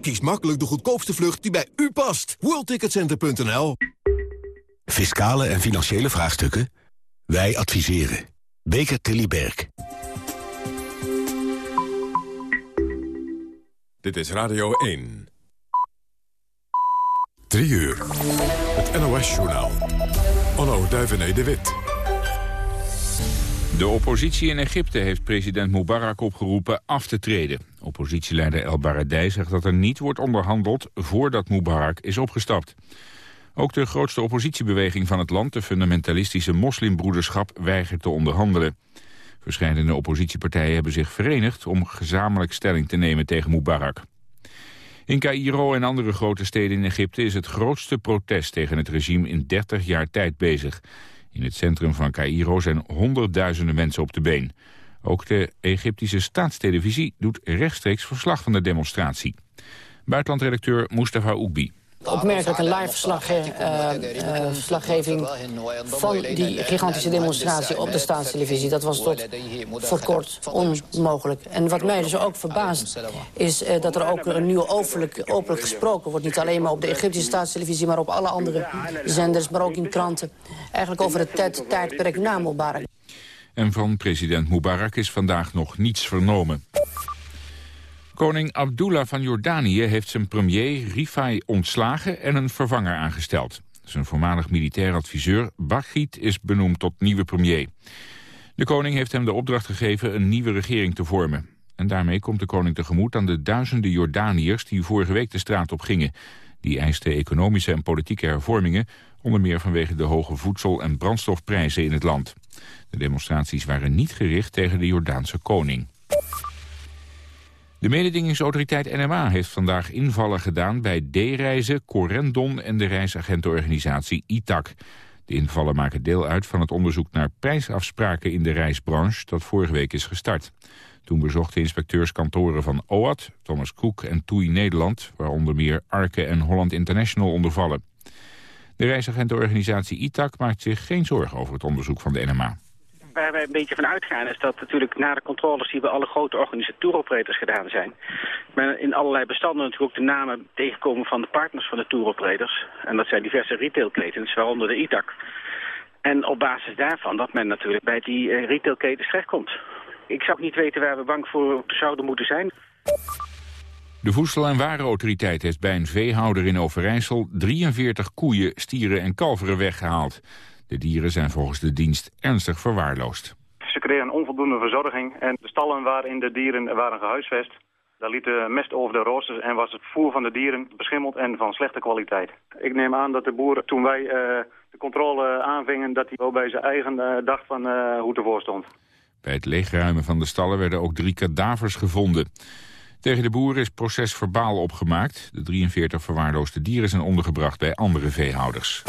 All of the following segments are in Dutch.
Kies makkelijk de goedkoopste vlucht die bij u past. WorldTicketCenter.nl Fiscale en financiële vraagstukken? Wij adviseren. Beker Tilly Berg. Dit is Radio 1. 3 uur. Het NOS-journaal. Onno Duivené de Wit. De oppositie in Egypte heeft president Mubarak opgeroepen af te treden. Oppositieleider El Baradei zegt dat er niet wordt onderhandeld voordat Mubarak is opgestapt. Ook de grootste oppositiebeweging van het land, de fundamentalistische moslimbroederschap, weigert te onderhandelen. Verscheidene oppositiepartijen hebben zich verenigd om gezamenlijk stelling te nemen tegen Mubarak. In Cairo en andere grote steden in Egypte is het grootste protest tegen het regime in 30 jaar tijd bezig. In het centrum van Cairo zijn honderdduizenden mensen op de been. Ook de Egyptische staatstelevisie doet rechtstreeks verslag van de demonstratie. Buitenlandredacteur Mustafa Oekbi opmerkelijk een live uh, uh, verslaggeving van die gigantische demonstratie op de staatstelevisie. Dat was tot voor kort onmogelijk. En wat mij dus ook verbaast is uh, dat er ook een nieuw openlijk, openlijk gesproken wordt. Niet alleen maar op de Egyptische staatstelevisie, maar op alle andere zenders, maar ook in kranten. Eigenlijk over het tijdperk na Mubarak. En van president Mubarak is vandaag nog niets vernomen. Koning Abdullah van Jordanië heeft zijn premier Rifai ontslagen en een vervanger aangesteld. Zijn voormalig militair adviseur Baghit is benoemd tot nieuwe premier. De koning heeft hem de opdracht gegeven een nieuwe regering te vormen. En daarmee komt de koning tegemoet aan de duizenden Jordaniërs die vorige week de straat op gingen. Die eisten economische en politieke hervormingen, onder meer vanwege de hoge voedsel- en brandstofprijzen in het land. De demonstraties waren niet gericht tegen de Jordaanse koning. De mededingingsautoriteit NMA heeft vandaag invallen gedaan bij D-reizen, Corendon en de reisagentenorganisatie ITAC. De invallen maken deel uit van het onderzoek naar prijsafspraken in de reisbranche dat vorige week is gestart. Toen bezochten inspecteurskantoren van OAT, Thomas Cook en TUI Nederland, waaronder meer Arke en Holland International ondervallen. De reisagentenorganisatie ITAC maakt zich geen zorgen over het onderzoek van de NMA waar wij een beetje van uitgaan is dat natuurlijk na de controles die bij alle grote organisatooroperators gedaan zijn, men in allerlei bestanden natuurlijk ook de namen tegenkomen van de partners van de touroperators. En dat zijn diverse retailketens, waaronder de ITAC. En op basis daarvan dat men natuurlijk bij die uh, retailketens terechtkomt. Ik zou niet weten waar we bang voor zouden moeten zijn. De Voedsel- en Warenautoriteit heeft bij een veehouder in Overijssel 43 koeien, stieren en kalveren weggehaald. De dieren zijn volgens de dienst ernstig verwaarloosd. Ze kregen onvoldoende verzorging en de stallen waarin de dieren waren gehuisvest... daar liet de mest over de roosters en was het voer van de dieren beschimmeld en van slechte kwaliteit. Ik neem aan dat de boer, toen wij uh, de controle aanvingen... dat hij wel bij zijn eigen uh, dacht van uh, hoe het ervoor stond. Bij het leegruimen van de stallen werden ook drie kadavers gevonden. Tegen de boeren is proces verbaal opgemaakt. De 43 verwaarloosde dieren zijn ondergebracht bij andere veehouders.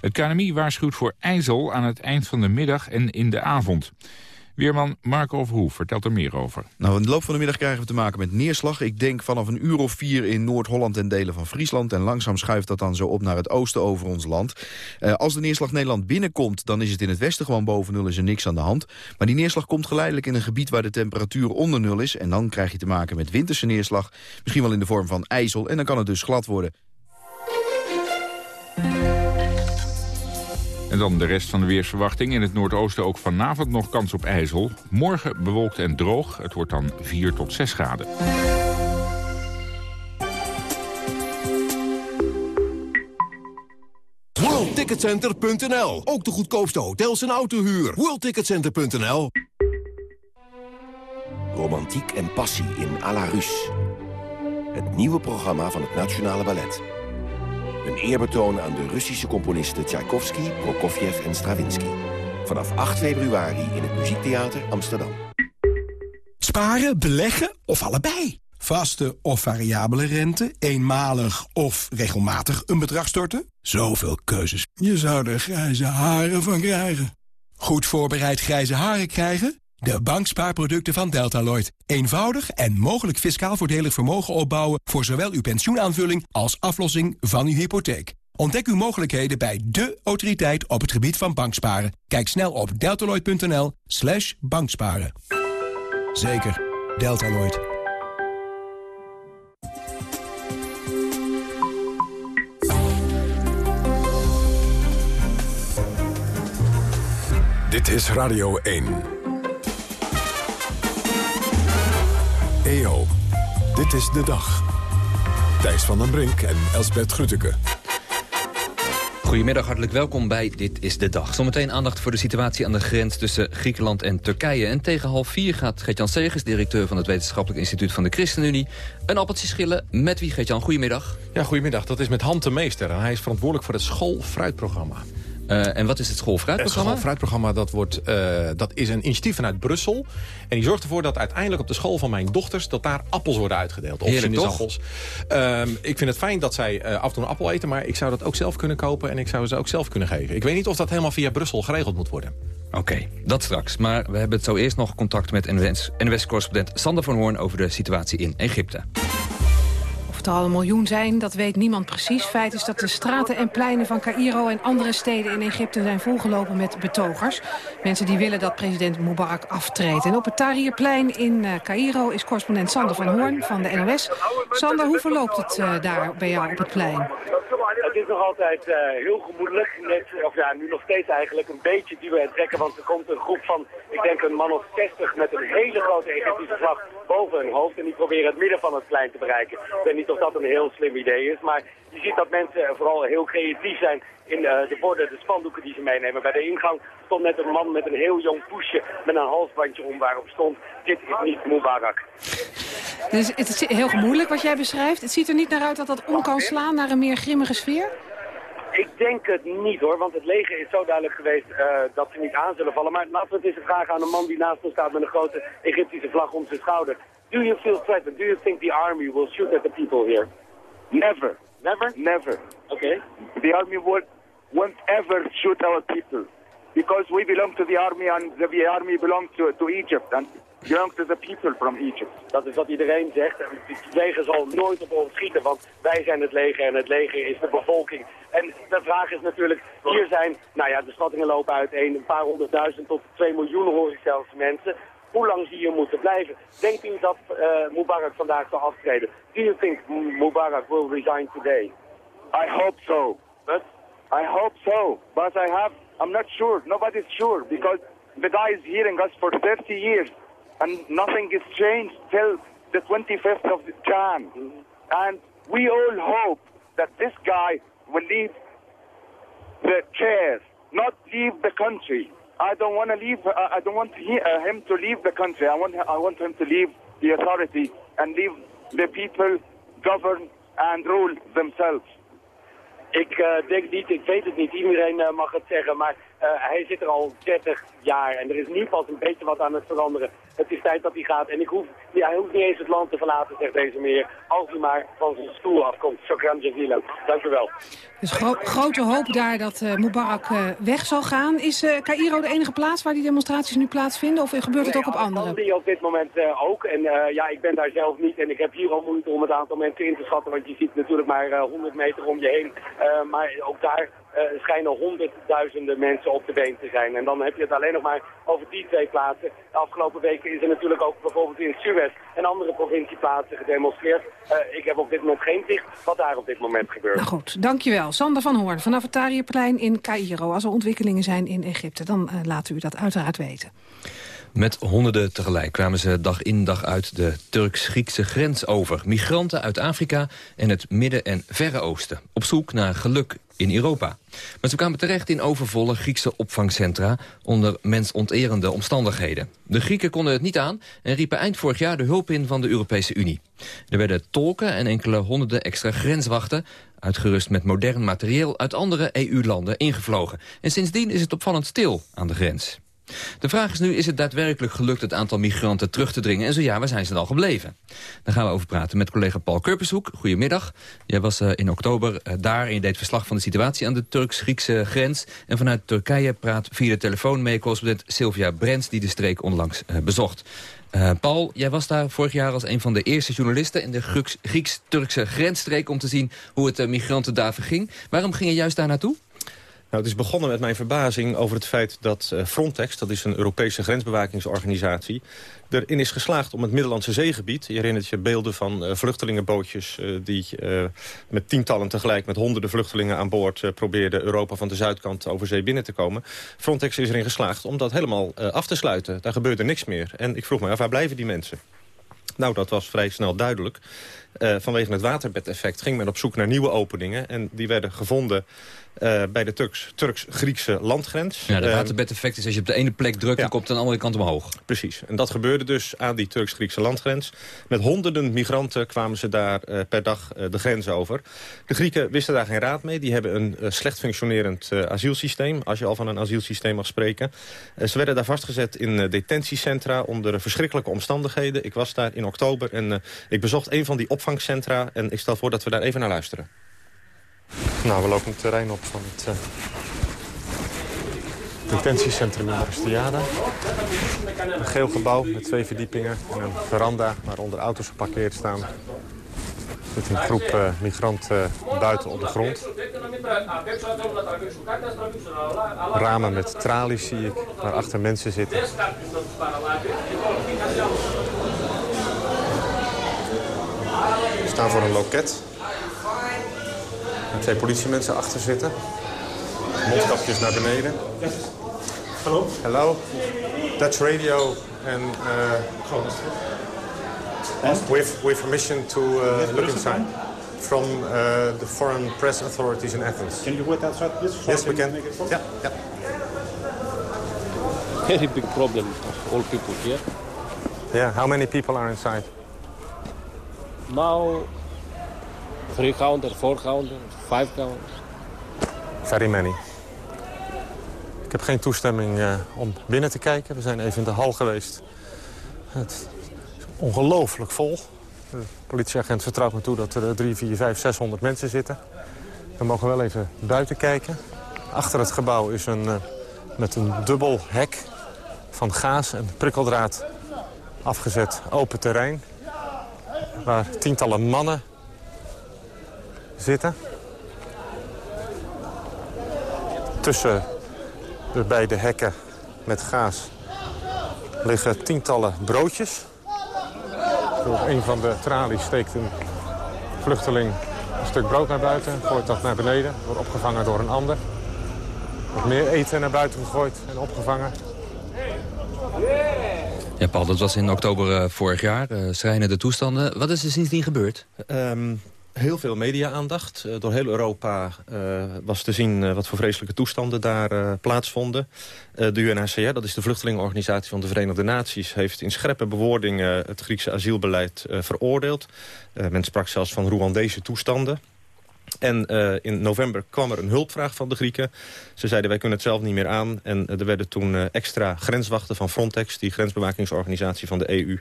Het KNMI waarschuwt voor ijzel aan het eind van de middag en in de avond. Weerman Marco Verhoef vertelt er meer over. Nou, in de loop van de middag krijgen we te maken met neerslag. Ik denk vanaf een uur of vier in Noord-Holland en delen van Friesland. En langzaam schuift dat dan zo op naar het oosten over ons land. Uh, als de neerslag Nederland binnenkomt, dan is het in het westen gewoon boven nul. Is er niks aan de hand. Maar die neerslag komt geleidelijk in een gebied waar de temperatuur onder nul is. En dan krijg je te maken met winterse neerslag. Misschien wel in de vorm van ijzel. En dan kan het dus glad worden. En dan de rest van de weersverwachting. In het noordoosten ook vanavond nog kans op ijzel. Morgen bewolkt en droog. Het wordt dan 4 tot 6 graden. WorldTicketCenter.nl. Ook de goedkoopste hotels en autohuur. WorldTicketCenter.nl. Romantiek en passie in à la Russe. Het nieuwe programma van het Nationale Ballet. Een eerbetoon aan de Russische componisten Tchaikovsky, Prokofjev en Stravinsky. Vanaf 8 februari in het Muziektheater Amsterdam. Sparen, beleggen of allebei? Vaste of variabele rente, eenmalig of regelmatig een bedrag storten? Zoveel keuzes. Je zou er grijze haren van krijgen. Goed voorbereid grijze haren krijgen? De bankspaarproducten van Deltaloid. Eenvoudig en mogelijk fiscaal voordelig vermogen opbouwen... voor zowel uw pensioenaanvulling als aflossing van uw hypotheek. Ontdek uw mogelijkheden bij dé autoriteit op het gebied van banksparen. Kijk snel op deltaloid.nl slash banksparen. Zeker, Deltaloid. Dit is Radio 1. EO, dit is de dag. Thijs van den Brink en Elsbert Grütke. Goedemiddag, hartelijk welkom bij Dit is de Dag. Zometeen aandacht voor de situatie aan de grens tussen Griekenland en Turkije. En tegen half vier gaat Gertjan Segers, directeur van het Wetenschappelijk Instituut van de ChristenUnie... een appeltje schillen. Met wie, Gertjan? Goedemiddag. Ja, goedemiddag. Dat is met Han de Meester. En hij is verantwoordelijk voor het schoolfruitprogramma. Uh, en wat is het schoolfruitprogramma? Het schoolfruitprogramma dat wordt, uh, dat is een initiatief vanuit Brussel. En die zorgt ervoor dat uiteindelijk op de school van mijn dochters... dat daar appels worden uitgedeeld. Of sinaasappels. Uh, ik vind het fijn dat zij uh, af en toe een appel eten... maar ik zou dat ook zelf kunnen kopen en ik zou ze ook zelf kunnen geven. Ik weet niet of dat helemaal via Brussel geregeld moet worden. Oké, okay, dat straks. Maar we hebben het zo eerst nog contact met NWS-correspondent Sander van Hoorn... over de situatie in Egypte er al een miljoen zijn, dat weet niemand precies. Feit is dat de straten en pleinen van Cairo en andere steden in Egypte zijn volgelopen met betogers. Mensen die willen dat president Mubarak aftreedt. En op het Tahrirplein in uh, Cairo is correspondent Sander van Hoorn van de NOS. Sander, hoe verloopt het uh, daar bij jou op het plein? Het is nog altijd uh, heel gemoedelijk. Net, of ja, nu nog steeds eigenlijk een beetje duwen en trekken. Want er komt een groep van, ik denk een man of 60 met een hele grote Egyptische vlag boven hun hoofd. En die proberen het midden van het plein te bereiken. Niet of dat een heel slim idee is. Maar je ziet dat mensen vooral heel creatief zijn in uh, de borden, de spandoeken die ze meenemen. Bij de ingang stond net een man met een heel jong poesje met een halsbandje om waarop stond... dit is niet Mubarak. Dus het is heel moeilijk wat jij beschrijft. Het ziet er niet naar uit dat dat om kan slaan naar een meer grimmige sfeer? Ik denk het niet hoor, want het leger is zo duidelijk geweest uh, dat ze niet aan zullen vallen. Maar laten we het eens vragen aan een man die naast ons staat met een grote Egyptische vlag om zijn schouder. Do you feel threatened? Do you think the army will shoot at the people here? Never. Never? Never. Okay. The army would, won't ever shoot our people. Because we belong to the army and the army belongs to, to Egypt. And belongs to the people from Egypt. Dat is wat iedereen zegt. Het leger zal nooit op ons schieten, want wij zijn het leger en het leger is de bevolking. En de vraag is natuurlijk, hier zijn, nou ja, de schattingen lopen uiteen, een paar honderdduizend tot twee miljoen hoor ik zelfs mensen. Hoe lang ze hier moeten blijven? Denkt u dat uh, Mubarak vandaag zal aftreden? Do you think Mubarak will resign today? I hope so. But? I hope so. But I have, I'm not sure. Nobody's sure because the guy is hearing us for 30 years and nothing is changed till the 25th of Jan. And we all hope that this guy will leave the chair, not leave the country. I don't want to leave. Uh, I don't want he, uh, him to leave the country. I want. I want him to leave the authority and leave the people govern and rule themselves. Ik uh, denk niet, ik weet het niet, iedereen uh, mag het zeggen, maar uh, hij zit er al 30 jaar en er is nu pas een beetje wat aan het veranderen. Het is tijd dat hij gaat en ik hoef, ja, hij hoeft niet eens het land te verlaten, zegt deze meneer, als hij maar van zijn stoel afkomt. Shokran Jazilan. Dank u wel. Dus gro grote hoop daar dat Mubarak weg zal gaan. Is Cairo de enige plaats waar die demonstraties nu plaatsvinden of gebeurt het ook op andere? Die op dit moment ook en ja, ik ben daar zelf niet en ik heb hier al moeite om het aantal mensen in te schatten, want je ziet natuurlijk maar 100 meter om je heen. Uh, maar ook daar uh, schijnen honderdduizenden mensen op de been te zijn. En dan heb je het alleen nog maar over die twee plaatsen. De afgelopen weken is er natuurlijk ook bijvoorbeeld in Suez en andere provincieplaatsen gedemonstreerd. Uh, ik heb op dit moment geen zicht wat daar op dit moment gebeurt. Nou goed, dankjewel. Sander van Hoorn vanaf het in Cairo. Als er ontwikkelingen zijn in Egypte, dan uh, laten u dat uiteraard weten. Met honderden tegelijk kwamen ze dag in dag uit de Turks-Griekse grens over. Migranten uit Afrika en het Midden- en Verre Oosten. Op zoek naar geluk in Europa. Maar ze kwamen terecht in overvolle Griekse opvangcentra... onder mensonterende omstandigheden. De Grieken konden het niet aan en riepen eind vorig jaar de hulp in van de Europese Unie. Er werden tolken en enkele honderden extra grenswachten... uitgerust met modern materieel uit andere EU-landen ingevlogen. En sindsdien is het opvallend stil aan de grens. De vraag is nu, is het daadwerkelijk gelukt het aantal migranten terug te dringen? En zo ja, waar zijn ze dan gebleven? Daar gaan we over praten met collega Paul Kurpershoek. Goedemiddag. Jij was uh, in oktober uh, daar en je deed verslag van de situatie aan de Turks-Griekse grens. En vanuit Turkije praat via de telefoon mee correspondent Sylvia Brents... die de streek onlangs uh, bezocht. Paul, jij was daar vorig jaar als een van de eerste journalisten... in de Grieks-Turkse grensstreek om te zien hoe het migranten daar verging. Waarom ging je juist daar naartoe? Nou, het is begonnen met mijn verbazing over het feit dat uh, Frontex... dat is een Europese grensbewakingsorganisatie... erin is geslaagd om het Middellandse zeegebied... je herinnert je beelden van uh, vluchtelingenbootjes... Uh, die met tientallen tegelijk met honderden vluchtelingen aan boord... probeerden Europa van de zuidkant over zee binnen te komen. Frontex is erin geslaagd om dat helemaal af te sluiten. Daar gebeurde niks meer. En ik vroeg me af, waar blijven die mensen? Nou, dat was vrij snel duidelijk. Uh, vanwege het waterbedeffect ging men op zoek naar nieuwe openingen. En die werden gevonden uh, bij de Turks-Griekse landgrens. Ja, de ehm, waterbedeffect is als je op de ene plek drukt... dan komt het aan de andere kant omhoog. Precies. En dat gebeurde dus aan die Turks-Griekse landgrens. Met honderden migranten kwamen ze daar uh, per dag de grens over. De Grieken wisten daar geen raad mee. Die hebben een slecht functionerend asielsysteem. Als je al van een asielsysteem mag spreken. ze werden daar vastgezet in detentiecentra onder verschrikkelijke omstandigheden. Ik was daar in oktober en ik bezocht een van die opvangcentra. En ik stel voor dat we daar even naar luisteren. Nou, we lopen het terrein op van het uh, detentiecentrum in Aristiada. Een geel gebouw met twee verdiepingen en een veranda waaronder auto's geparkeerd staan. Er een groep uh, migranten uh, buiten op de grond. Ramen met tralies zie ik, waar achter mensen zitten. We staan voor een loket twee politiemensen achter zitten. Mondkapjes naar beneden. Hallo. Hello. Dutch radio and uh, with with permission to uh, look inside from uh, the foreign press authorities in Athens. Can you wait outside, please? Yes, we can. Yeah, yeah. Very big problem of all people here. Yeah, how many people are inside? Now, three counters, four. Very many. Ik heb geen toestemming uh, om binnen te kijken. We zijn even in de hal geweest. Het is ongelooflijk vol. De politieagent vertrouwt me toe dat er 3, 4, 5, 600 mensen zitten. We mogen wel even buiten kijken. Achter het gebouw is een, uh, met een dubbel hek van gaas en prikkeldraad afgezet open terrein. Waar tientallen mannen zitten. Tussen de beide hekken met gaas liggen tientallen broodjes. Door een van de tralies steekt een vluchteling een stuk brood naar buiten. Gooit dat naar beneden, wordt opgevangen door een ander. Wat meer eten naar buiten gegooid en opgevangen. Ja, Paul, dat was in oktober uh, vorig jaar. Uh, schrijnende toestanden. Wat is er sindsdien gebeurd? Um, heel veel media-aandacht. Uh, door heel Europa was te zien wat voor vreselijke toestanden daar plaatsvonden. de UNHCR, dat is de vluchtelingenorganisatie van de Verenigde Naties... heeft in scherpe bewoordingen het Griekse asielbeleid veroordeeld. men sprak zelfs van Rwandese toestanden. En uh, in november kwam er een hulpvraag van de Grieken. Ze zeiden wij kunnen het zelf niet meer aan. En er werden toen uh, extra grenswachten van Frontex... die grensbewakingsorganisatie van de EU,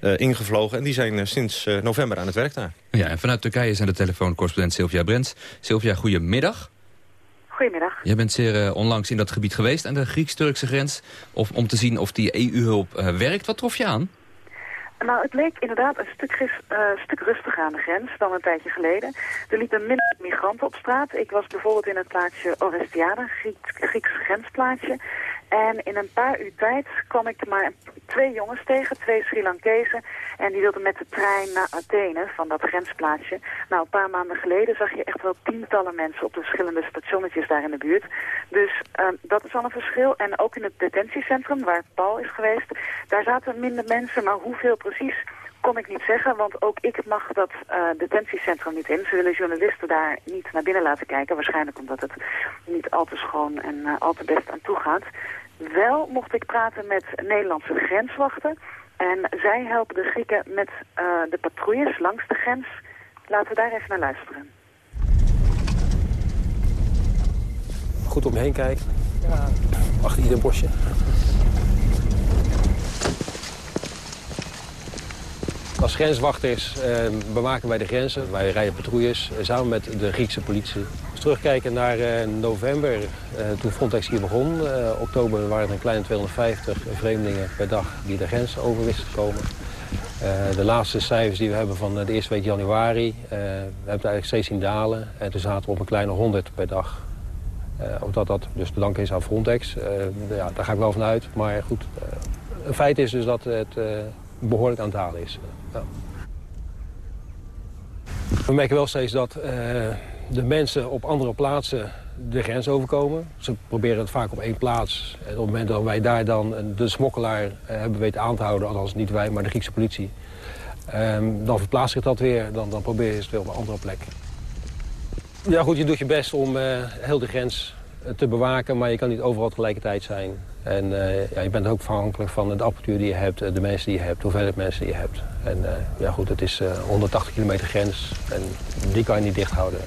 uh, eh, ingevlogen. En die zijn sinds november aan het werk daar. Ja, en vanuit Turkije zijn de telefooncorrespondent Sylvia Brents. Sylvia, goedemiddag. Goedemiddag. Jij bent zeer onlangs in dat gebied geweest aan de Grieks-Turkse grens... Of, om te zien of die EU-hulp werkt. Wat trof je aan? Nou, het leek inderdaad een stuk, uh, stuk rustiger aan de grens dan een tijdje geleden. Er liepen minder migranten op straat. Ik was bijvoorbeeld in het plaatsje Orestiada, Grieks, Grieks grensplaatsje. En in een paar uur tijd kwam ik maar twee jongens tegen, twee Sri Lankezen. En die wilden met de trein naar Athene, van dat grensplaatsje. Nou, een paar maanden geleden zag je echt wel tientallen mensen op de verschillende stationnetjes daar in de buurt. Dus uh, dat is al een verschil. En ook in het detentiecentrum, waar Paul is geweest, daar zaten minder mensen. Maar hoeveel precies kon ik niet zeggen, want ook ik mag dat uh, detentiecentrum niet in. Ze willen journalisten daar niet naar binnen laten kijken. Waarschijnlijk omdat het niet al te schoon en uh, al te best aan toe gaat. Wel mocht ik praten met Nederlandse grenswachten. En zij helpen de Grieken met uh, de patrouilles langs de grens. Laten we daar even naar luisteren. Goed om me heen kijken. Ja. Achter ieder bosje. Als grenswachters eh, bewaken wij de grenzen. Wij rijden patrouilles eh, samen met de Griekse politie. Als terugkijken naar eh, november, eh, toen Frontex hier begon. Eh, oktober waren er een kleine 250 vreemdelingen per dag die de grens over wisten te komen. De laatste cijfers die we hebben van de eerste week januari, uh, we hebben het eigenlijk steeds zien dalen. En toen zaten we op een kleine 100 per dag. of dat dat dus te danken is aan Frontex, ja, daar ga ik wel van uit. Maar goed, een feit is dus dat het behoorlijk aan het halen is. Ja. We merken wel steeds dat de mensen op andere plaatsen de grens overkomen. Ze proberen het vaak op één plaats. En op het moment dat wij daar dan de smokkelaar hebben weten aan te houden... althans niet wij, maar de Griekse politie... Um, dan verplaatst zich dat weer, dan, dan probeer je het weer op een andere plek. Ja goed, je doet je best om heel de grens eh, te bewaken, maar je kan niet overal tegelijkertijd zijn. En uh, ja, je bent ook afhankelijk van de apparatuur die je hebt, de mensen die je hebt, de hoeveelheid mensen die je hebt. En uh, ja goed, het is 180 kilometer grens en die kan je niet dicht houden.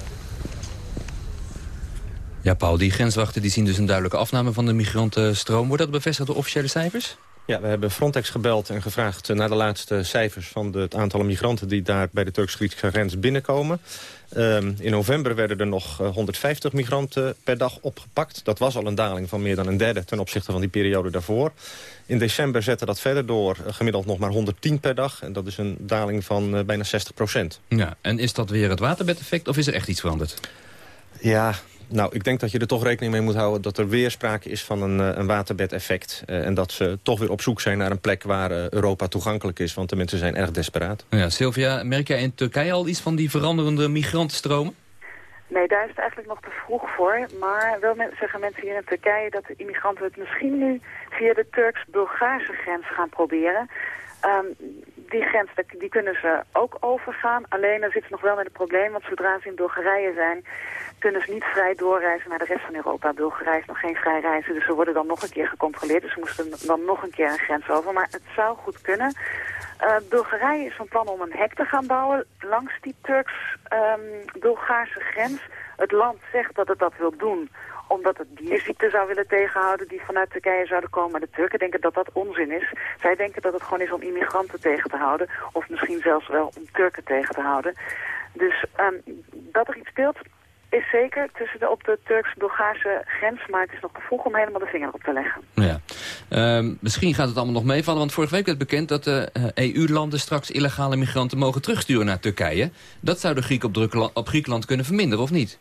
Ja, Paul, die grenswachten die zien dus een duidelijke afname van de migrantenstroom. Wordt dat bevestigd door officiële cijfers? Ja, we hebben Frontex gebeld en gevraagd naar de laatste cijfers... van het aantal migranten die daar bij de Turks-Griekse grens binnenkomen. Um, in november werden er nog 150 migranten per dag opgepakt. Dat was al een daling van meer dan een derde ten opzichte van die periode daarvoor. In december zette dat verder door, gemiddeld nog maar 110 per dag. En dat is een daling van uh, bijna 60 procent. Ja, en is dat weer het waterbedeffect of is er echt iets veranderd? Ja, nou, ik denk dat je er toch rekening mee moet houden... dat er weer sprake is van een, eh, een waterbedeffect. Uh, en dat ze toch weer op zoek zijn naar een plek waar uh, Europa toegankelijk is. Want de mensen zijn erg desperaat. Ja, Sylvia, merk jij in Turkije al iets van die veranderende migrantenstromen? Nee, daar is het eigenlijk nog te vroeg voor. Maar wel zeggen mensen hier in Turkije dat de immigranten het misschien nu via de Turks-Bulgaarse grens gaan proberen. Um, die grens die kunnen ze ook overgaan. Alleen dan zitten ze nog wel met een probleem, want zodra ze in Bulgarije zijn kunnen ze niet vrij doorreizen naar de rest van Europa. Bulgarije is nog geen vrij reizen, dus ze worden dan nog een keer gecontroleerd. Dus ze moesten dan nog een keer een grens over. Maar het zou goed kunnen. Uh, Bulgarije is van plan om een hek te gaan bouwen langs die Turks-Bulgaarse ehm, grens. Het land zegt dat het dat wil doen omdat het dierziekten zou willen tegenhouden die vanuit Turkije zouden komen. Maar de Turken denken dat dat onzin is. Zij denken dat het gewoon is om immigranten tegen te houden. Of misschien zelfs wel om Turken tegen te houden. Dus um, dat er iets speelt, is zeker tussen de, op de Turks-Bulgaarse grens. Maar het is nog te vroeg om helemaal de vinger op te leggen. Ja. Uh, misschien gaat het allemaal nog meevallen. Want vorige week werd bekend dat de EU-landen eh, e straks illegale migranten mogen terugsturen naar Turkije. Dat zou de Griek op, op Griekenland kunnen verminderen, of niet?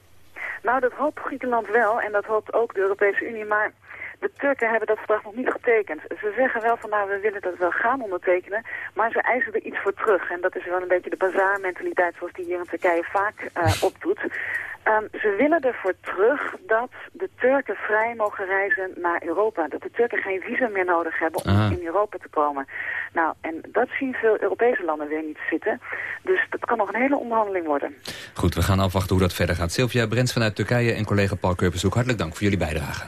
Nou, dat hoopt Griekenland wel. En dat hoopt ook de Europese Unie. Maar de Turken hebben dat verdrag nog niet getekend. Ze zeggen wel van nou, we willen dat wel gaan ondertekenen, maar ze eisen er iets voor terug. En dat is wel een beetje de bazaarmentaliteit zoals die hier in Turkije vaak uh, opdoet. Um, ze willen ervoor terug dat de Turken vrij mogen reizen naar Europa. Dat de Turken geen visum meer nodig hebben om in Europa te komen. Nou, en dat zien veel Europese landen weer niet zitten. Dus dat kan nog een hele onderhandeling worden. Goed, we gaan afwachten hoe dat verder gaat. Sylvia Brents vanuit Turkije en collega Paul Keurbezoek, hartelijk dank voor jullie bijdrage.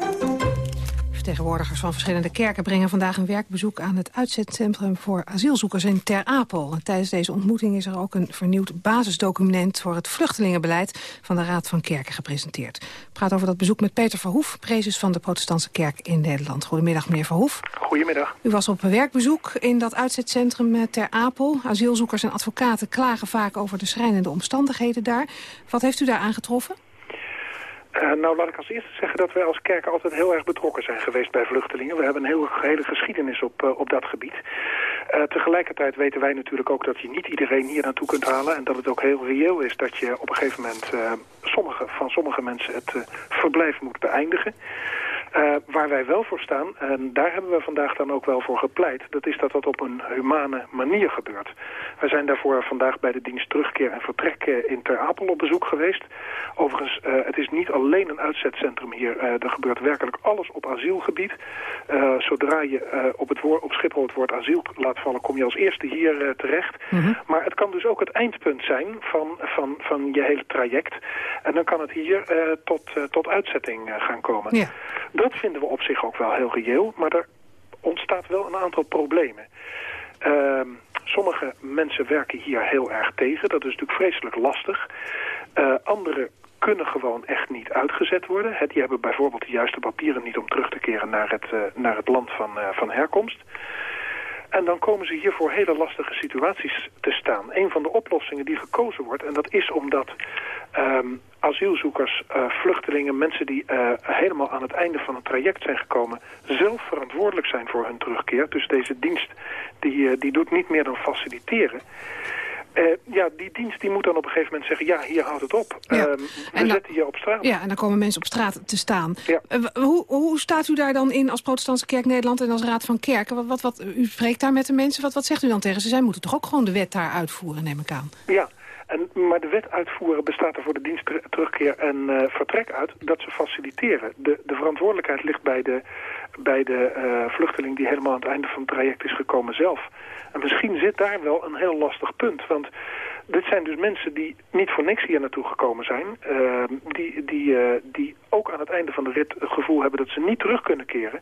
Vertegenwoordigers van verschillende kerken brengen vandaag een werkbezoek aan het uitzetcentrum voor asielzoekers in Ter Apel. tijdens deze ontmoeting is er ook een vernieuwd basisdocument voor het vluchtelingenbeleid van de Raad van Kerken gepresenteerd. Ik praat over dat bezoek met Peter Verhoef, prezes van de Protestantse Kerk in Nederland. Goedemiddag meneer Verhoef. Goedemiddag. U was op werkbezoek in dat uitzetcentrum eh, Ter Apel. Asielzoekers en advocaten klagen vaak over de schrijnende omstandigheden daar. Wat heeft u daar aangetroffen? Uh, nou, laat ik als eerste zeggen dat wij als kerk altijd heel erg betrokken zijn geweest bij vluchtelingen. We hebben een heel, hele geschiedenis op, uh, op dat gebied. Uh, tegelijkertijd weten wij natuurlijk ook dat je niet iedereen hier naartoe kunt halen. En dat het ook heel reëel is dat je op een gegeven moment sommige, van sommige mensen het verblijf moet beëindigen. Uh, waar wij wel voor staan, en daar hebben we vandaag dan ook wel voor gepleit... dat is dat dat op een humane manier gebeurt. Wij zijn daarvoor vandaag bij de dienst terugkeer en vertrek in Ter Apel op bezoek geweest. Overigens, uh, het is niet alleen een uitzetcentrum hier. Uh, er gebeurt werkelijk alles op asielgebied. zodra je op, het woord, op Schiphol het woord asiel laat vallen... kom je als eerste hier terecht. Mm Maar het kan dus ook het eindpunt zijn van, van, van je hele traject. En dan kan het hier tot, tot uitzetting gaan komen. Ja. Dat vinden we op zich ook wel heel reëel, maar er ontstaat wel een aantal problemen. Uh, sommige mensen werken hier heel erg tegen, dat is natuurlijk vreselijk lastig. Uh, anderen kunnen gewoon echt niet uitgezet worden. die hebben bijvoorbeeld de juiste papieren niet om terug te keren naar het, uh, naar het land van, uh, van herkomst. En dan komen ze hier voor hele lastige situaties te staan. Een van de oplossingen die gekozen wordt, en dat is omdat um, asielzoekers, uh, vluchtelingen, mensen die uh, helemaal aan het einde van het traject zijn gekomen, zelf verantwoordelijk zijn voor hun terugkeer. Dus deze dienst die, uh, die doet niet meer dan faciliteren. Uh, ja, die dienst die moet dan op een gegeven moment zeggen... ja, hier houdt het op. Ja. Uh, we en zetten je op straat. Ja, en dan komen mensen op straat te staan. Ja. Uh, hoe, hoe staat u daar dan in als protestantse kerk Nederland... en als raad van kerken? Wat, wat, wat, u spreekt daar met de mensen. Wat, wat zegt u dan tegen ze? Zij moeten toch ook gewoon de wet daar uitvoeren, neem ik aan? Ja, en, maar de wet uitvoeren bestaat er voor de dienst terugkeer en uh, vertrek uit... dat ze faciliteren. De, de verantwoordelijkheid ligt bij de, bij de uh, vluchteling... die helemaal aan het einde van het traject is gekomen zelf. En misschien zit daar wel een heel lastig punt. Want dit zijn dus mensen die niet voor niks hier naartoe gekomen zijn. Uh, die, die, uh, die ook aan het einde van de rit het gevoel hebben dat ze niet terug kunnen keren.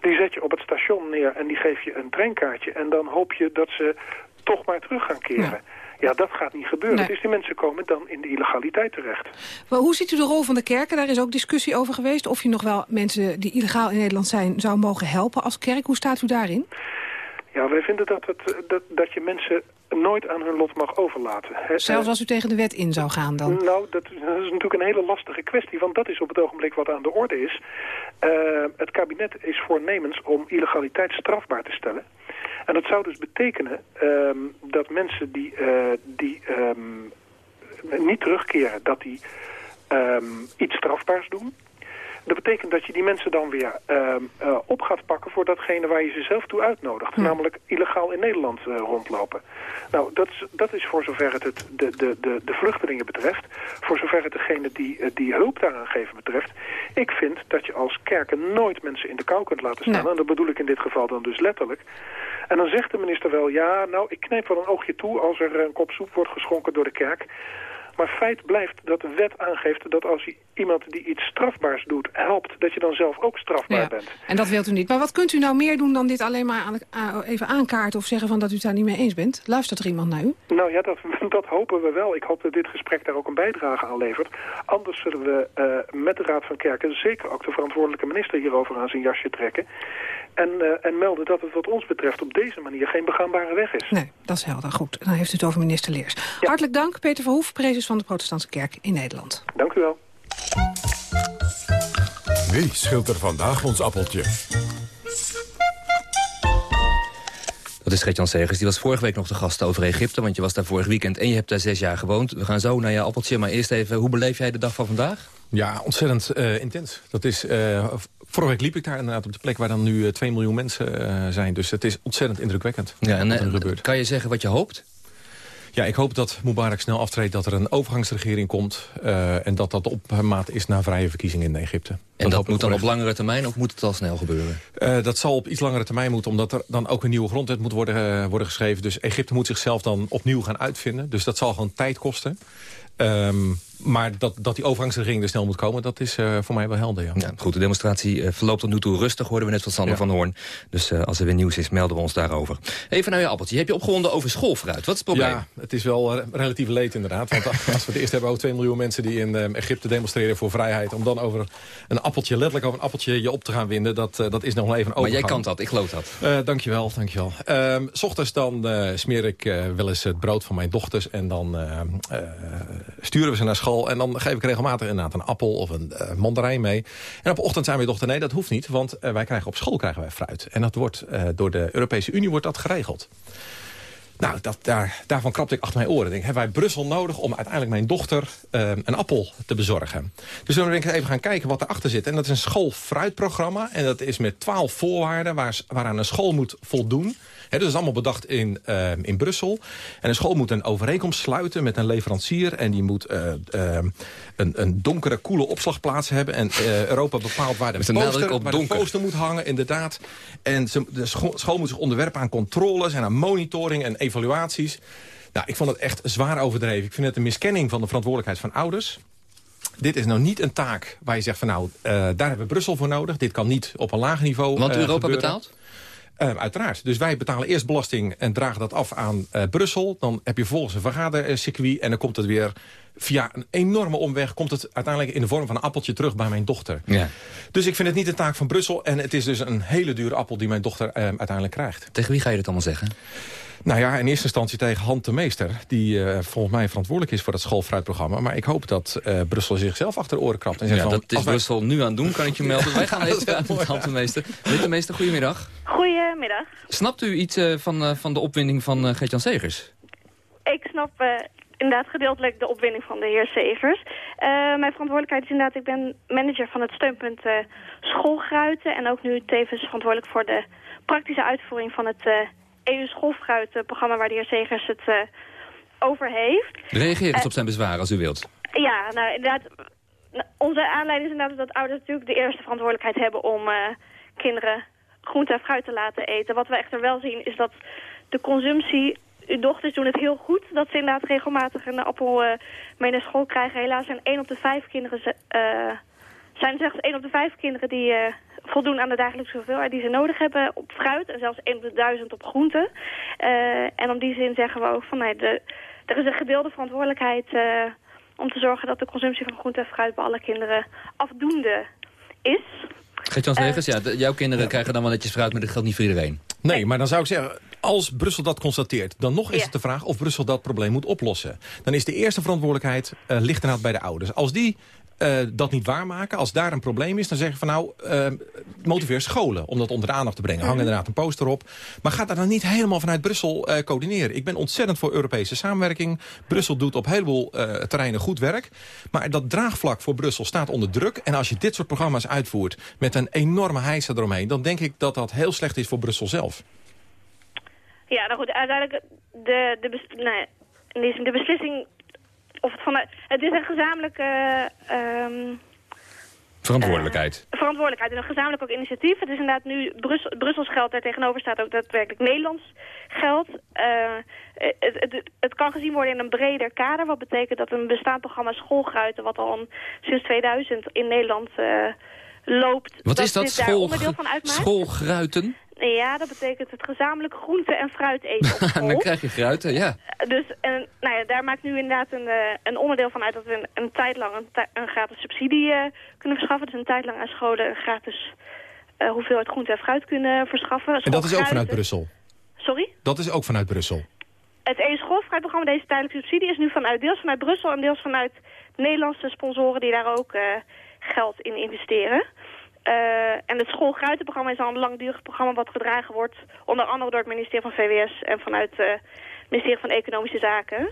Die zet je op het station neer en die geef je een treinkaartje. En dan hoop je dat ze toch maar terug gaan keren. Ja. Ja, dat gaat niet gebeuren. Nee. Dus die mensen komen dan in de illegaliteit terecht. Maar hoe ziet u de rol van de kerken? Daar is ook discussie over geweest. Of je nog wel mensen die illegaal in Nederland zijn zou mogen helpen als kerk. Hoe staat u daarin? Ja, wij vinden dat, het, dat, dat je mensen nooit aan hun lot mag overlaten. Zelfs als u tegen de wet in zou gaan dan? Nou, dat, is natuurlijk een hele lastige kwestie, want dat is op het ogenblik wat aan de orde is. Uh, het kabinet is voornemens om illegaliteit strafbaar te stellen. En dat zou dus betekenen um, dat mensen die, uh, die um, niet terugkeren, dat die um, iets strafbaars doen. Dat betekent dat je die mensen dan weer uh, uh, op gaat pakken voor datgene waar je ze zelf toe uitnodigt. Hm. Namelijk illegaal in Nederland uh, rondlopen. Nou, dat is, dat is voor zover het, het de, de, de, de vluchtelingen betreft. Voor zover het degene die, die hulp daaraan geven betreft. Ik vind dat je als kerken nooit mensen in de kou kunt laten staan. Nee. En dat bedoel ik in dit geval dan dus letterlijk. En dan zegt de minister wel, ja, nou, ik knijp wel een oogje toe als er een kop soep wordt geschonken door de kerk. Maar feit blijft dat de wet aangeeft dat als iemand die iets strafbaars doet helpt... dat je dan zelf ook strafbaar ja. bent. En dat wilt u niet. Maar wat kunt u nou meer doen dan dit alleen maar aan, even aankaarten... of zeggen van dat u het daar niet mee eens bent? Luistert er iemand naar u? Nou ja, dat, dat hopen we wel. Ik hoop dat dit gesprek daar ook een bijdrage aan levert. Anders zullen we uh, met de Raad van Kerken... zeker ook de verantwoordelijke minister hierover aan zijn jasje trekken... En, uh, en, melden dat het wat ons betreft op deze manier geen begaanbare weg is. Nee, dat is helder. Goed, dan heeft u het over minister Leers. Ja. Hartelijk dank, Peter Verhoef, prezes van de Protestantse Kerk in Nederland. Dank u wel. Wie scheelt er vandaag ons appeltje? Dat is Gert-Jan Segers. Die was vorige week nog de gast over Egypte, want je was daar vorig weekend en je hebt daar zes jaar gewoond. We gaan zo naar je appeltje, maar eerst even, hoe beleef jij de dag van vandaag? Ja, ontzettend uh, intens. Dat is, uh, vorige week liep ik daar inderdaad op de plek waar dan nu uh, 2 miljoen mensen zijn. Dus het is ontzettend indrukwekkend ja, en, wat er gebeurt. Kan je zeggen wat je hoopt? Ja, ik hoop dat Mubarak snel aftreedt, dat er een overgangsregering komt... Uh, en dat dat op maat is naar vrije verkiezingen in Egypte. En dat, dat moet dan op langere termijn of moet het al snel gebeuren? Uh, dat zal op iets langere termijn moeten, omdat er dan ook een nieuwe grondwet moet worden, uh, worden geschreven. Dus Egypte moet zichzelf dan opnieuw gaan uitvinden. Dus dat zal gewoon tijd kosten. Um, maar dat, dat die overgangsregering er snel moet komen, dat is uh, voor mij wel helder. Ja. ja goed, de demonstratie uh, verloopt tot nu toe rustig, hoorden we net van Sander ja. van Hoorn. Dus uh, als er weer nieuws is, melden we ons daarover. Even naar je appeltje. Heb je opgewonden over schoolfruit? Wat is het probleem? Ja, het is wel relatief leed inderdaad. Want als we het eerst hebben over 2 miljoen mensen die in Egypte demonstreren voor vrijheid... om dan over een appeltje, letterlijk over een appeltje je op te gaan winden... dat, dat is nog wel even over. Maar jij kan dat, ik geloof dat. Dankjewel, dankjewel. Uh, s ochtends dan smeer ik wel eens het brood van mijn dochters... en dan sturen we ze naar school en dan geef ik regelmatig inderdaad een appel of een uh, mandarijn mee. En op ochtend zijn mijn dochter, nee, dat hoeft niet. Want uh, wij krijgen op school krijgen wij fruit. En dat wordt uh, door de Europese Unie wordt dat geregeld. Nou, dat, daar, daarvan krapte ik achter mijn oren. Denk, hebben wij Brussel nodig om uiteindelijk mijn dochter een appel te bezorgen? Dus toen ben ik even gaan kijken wat erachter zit. En dat is een schoolfruitprogramma. En dat is met twaalf voorwaarden waar, waaraan een school moet voldoen. He, dat is allemaal bedacht in, uh, in Brussel. En een school moet een overeenkomst sluiten met een leverancier. En die moet uh, uh, een, een donkere, koele opslagplaats hebben. En Europa bepaalt waar, de poster, waar de poster, moet hangen, inderdaad. En ze, de school, school moet zich onderwerpen aan controles en aan monitoring en evaluaties. Nou, ik vond het echt zwaar overdreven. Ik vind het een miskenning van de verantwoordelijkheid van ouders. Dit is nou niet een taak waar je zegt van nou, uh, daar hebben we Brussel voor nodig. Dit kan niet op een laag niveau Want Europa betaalt? Uh, uiteraard. Dus wij betalen eerst belasting en dragen dat af aan uh, Brussel. Dan heb je vervolgens een vergadercircuit en dan komt het weer via een enorme omweg... komt het uiteindelijk in de vorm van een appeltje terug bij mijn dochter. Ja. Dus ik vind het niet de taak van Brussel. En het is dus een hele dure appel die mijn dochter uh, uiteindelijk krijgt. Tegen wie ga je dit allemaal zeggen? Nou ja, in eerste instantie tegen Han de Meester... die uh, volgens mij verantwoordelijk is voor dat schoolfruitprogramma. Maar ik hoop dat uh, Brussel zichzelf achter de oren krabt. En zegt ja, van, dat is Brussel nu aan het doen, kan ik je melden. wij gaan even praten met Han de Meester. Meester, goedemiddag. Goedemiddag. Snapt u iets uh, van, van de opwinding van Gert-Jan Segers? ik snap uh, inderdaad gedeeltelijk de opwinding van de heer Segers. Uh, mijn verantwoordelijkheid is inderdaad, ik ben manager van het steunpunt uh, Schoolgruiten... en ook nu tevens verantwoordelijk voor de praktische uitvoering van het EU Schoolfruit-programma... waar de heer Segers het over heeft. Reageer eens op zijn bezwaar als u wilt. Ja, nou inderdaad, onze aanleiding is inderdaad dat ouders natuurlijk de eerste verantwoordelijkheid hebben om kinderen groente en fruit te laten eten. Wat we echter wel zien is dat de consumptie... Uw dochters doen het heel goed dat ze inderdaad regelmatig een appel uh, mee naar school krijgen. Helaas zijn 1 op de 5 kinderen... Uh, zijn slechts 1 op de 5 kinderen die uh, voldoen aan de dagelijkse hoeveelheid die ze nodig hebben op fruit. En zelfs 1 op de 1000 op groente. en om die zin zeggen we ook van... Nee, de, er is een gedeelde verantwoordelijkheid om te zorgen dat de consumptie van groente en fruit bij alle kinderen afdoende is. Geert-Jan Zegers, ja, jouw kinderen krijgen dan wel netjes fruit, maar dat geldt niet voor iedereen. Nee, maar dan zou ik zeggen, als Brussel dat constateert... dan nog is het de vraag of Brussel dat probleem moet oplossen. Dan is de eerste verantwoordelijkheid uh, ligt inderdaad bij de ouders. Als die uh, dat niet waarmaken. Als daar een probleem is, dan zeggen van nou, uh, motiveer scholen om dat onder de aandacht te brengen. Hang mhm. inderdaad een poster op. Maar ga daar dan niet helemaal vanuit Brussel uh, coördineren. Ik ben ontzettend voor Europese samenwerking. Brussel doet op een heleboel terreinen goed werk. Maar dat draagvlak voor Brussel staat onder druk. En als je dit soort programma's uitvoert met een enorme heisa eromheen... dan denk ik dat dat heel slecht is voor Brussel zelf. Ja, nou goed, uiteindelijk de, de, nee, de beslissing of het, vanuit, het is een gezamenlijke... Uh, verantwoordelijkheid. Uh, verantwoordelijkheid en een gezamenlijk ook initiatief. Het is inderdaad nu Brussel, Brussels geld, daar tegenover staat ook daadwerkelijk Nederlands geld. Uh, het, het, het, kan gezien worden in een breder kader, wat betekent dat een bestaand programma Schoolgruiten, wat al sinds 2000 in Nederland loopt. Wat dat is dat? School, schoolgruiten? Ja, dat betekent het gezamenlijk groente en fruit eten op school. dan krijg je gruiten, ja. Dus en, nou ja, daar maakt nu inderdaad een, uh, een onderdeel van uit dat we een, een tijd lang een, een gratis subsidie uh, kunnen verschaffen. Dus een tijd lang aan scholen een gratis uh, hoeveelheid groente en fruit kunnen verschaffen. En dat is ook vanuit Brussel? Sorry? Dat is ook vanuit Brussel? Het EU-schoolfruitprogramma, deze tijdelijke subsidie, is nu vanuit, deels vanuit Brussel en deels vanuit Nederlandse sponsoren die daar ook geld in investeren. Uh, en het schoolgruitenprogramma is al een langdurig programma wat gedragen wordt... onder andere door het ministerie van VWS en vanuit het uh, ministerie van Economische Zaken.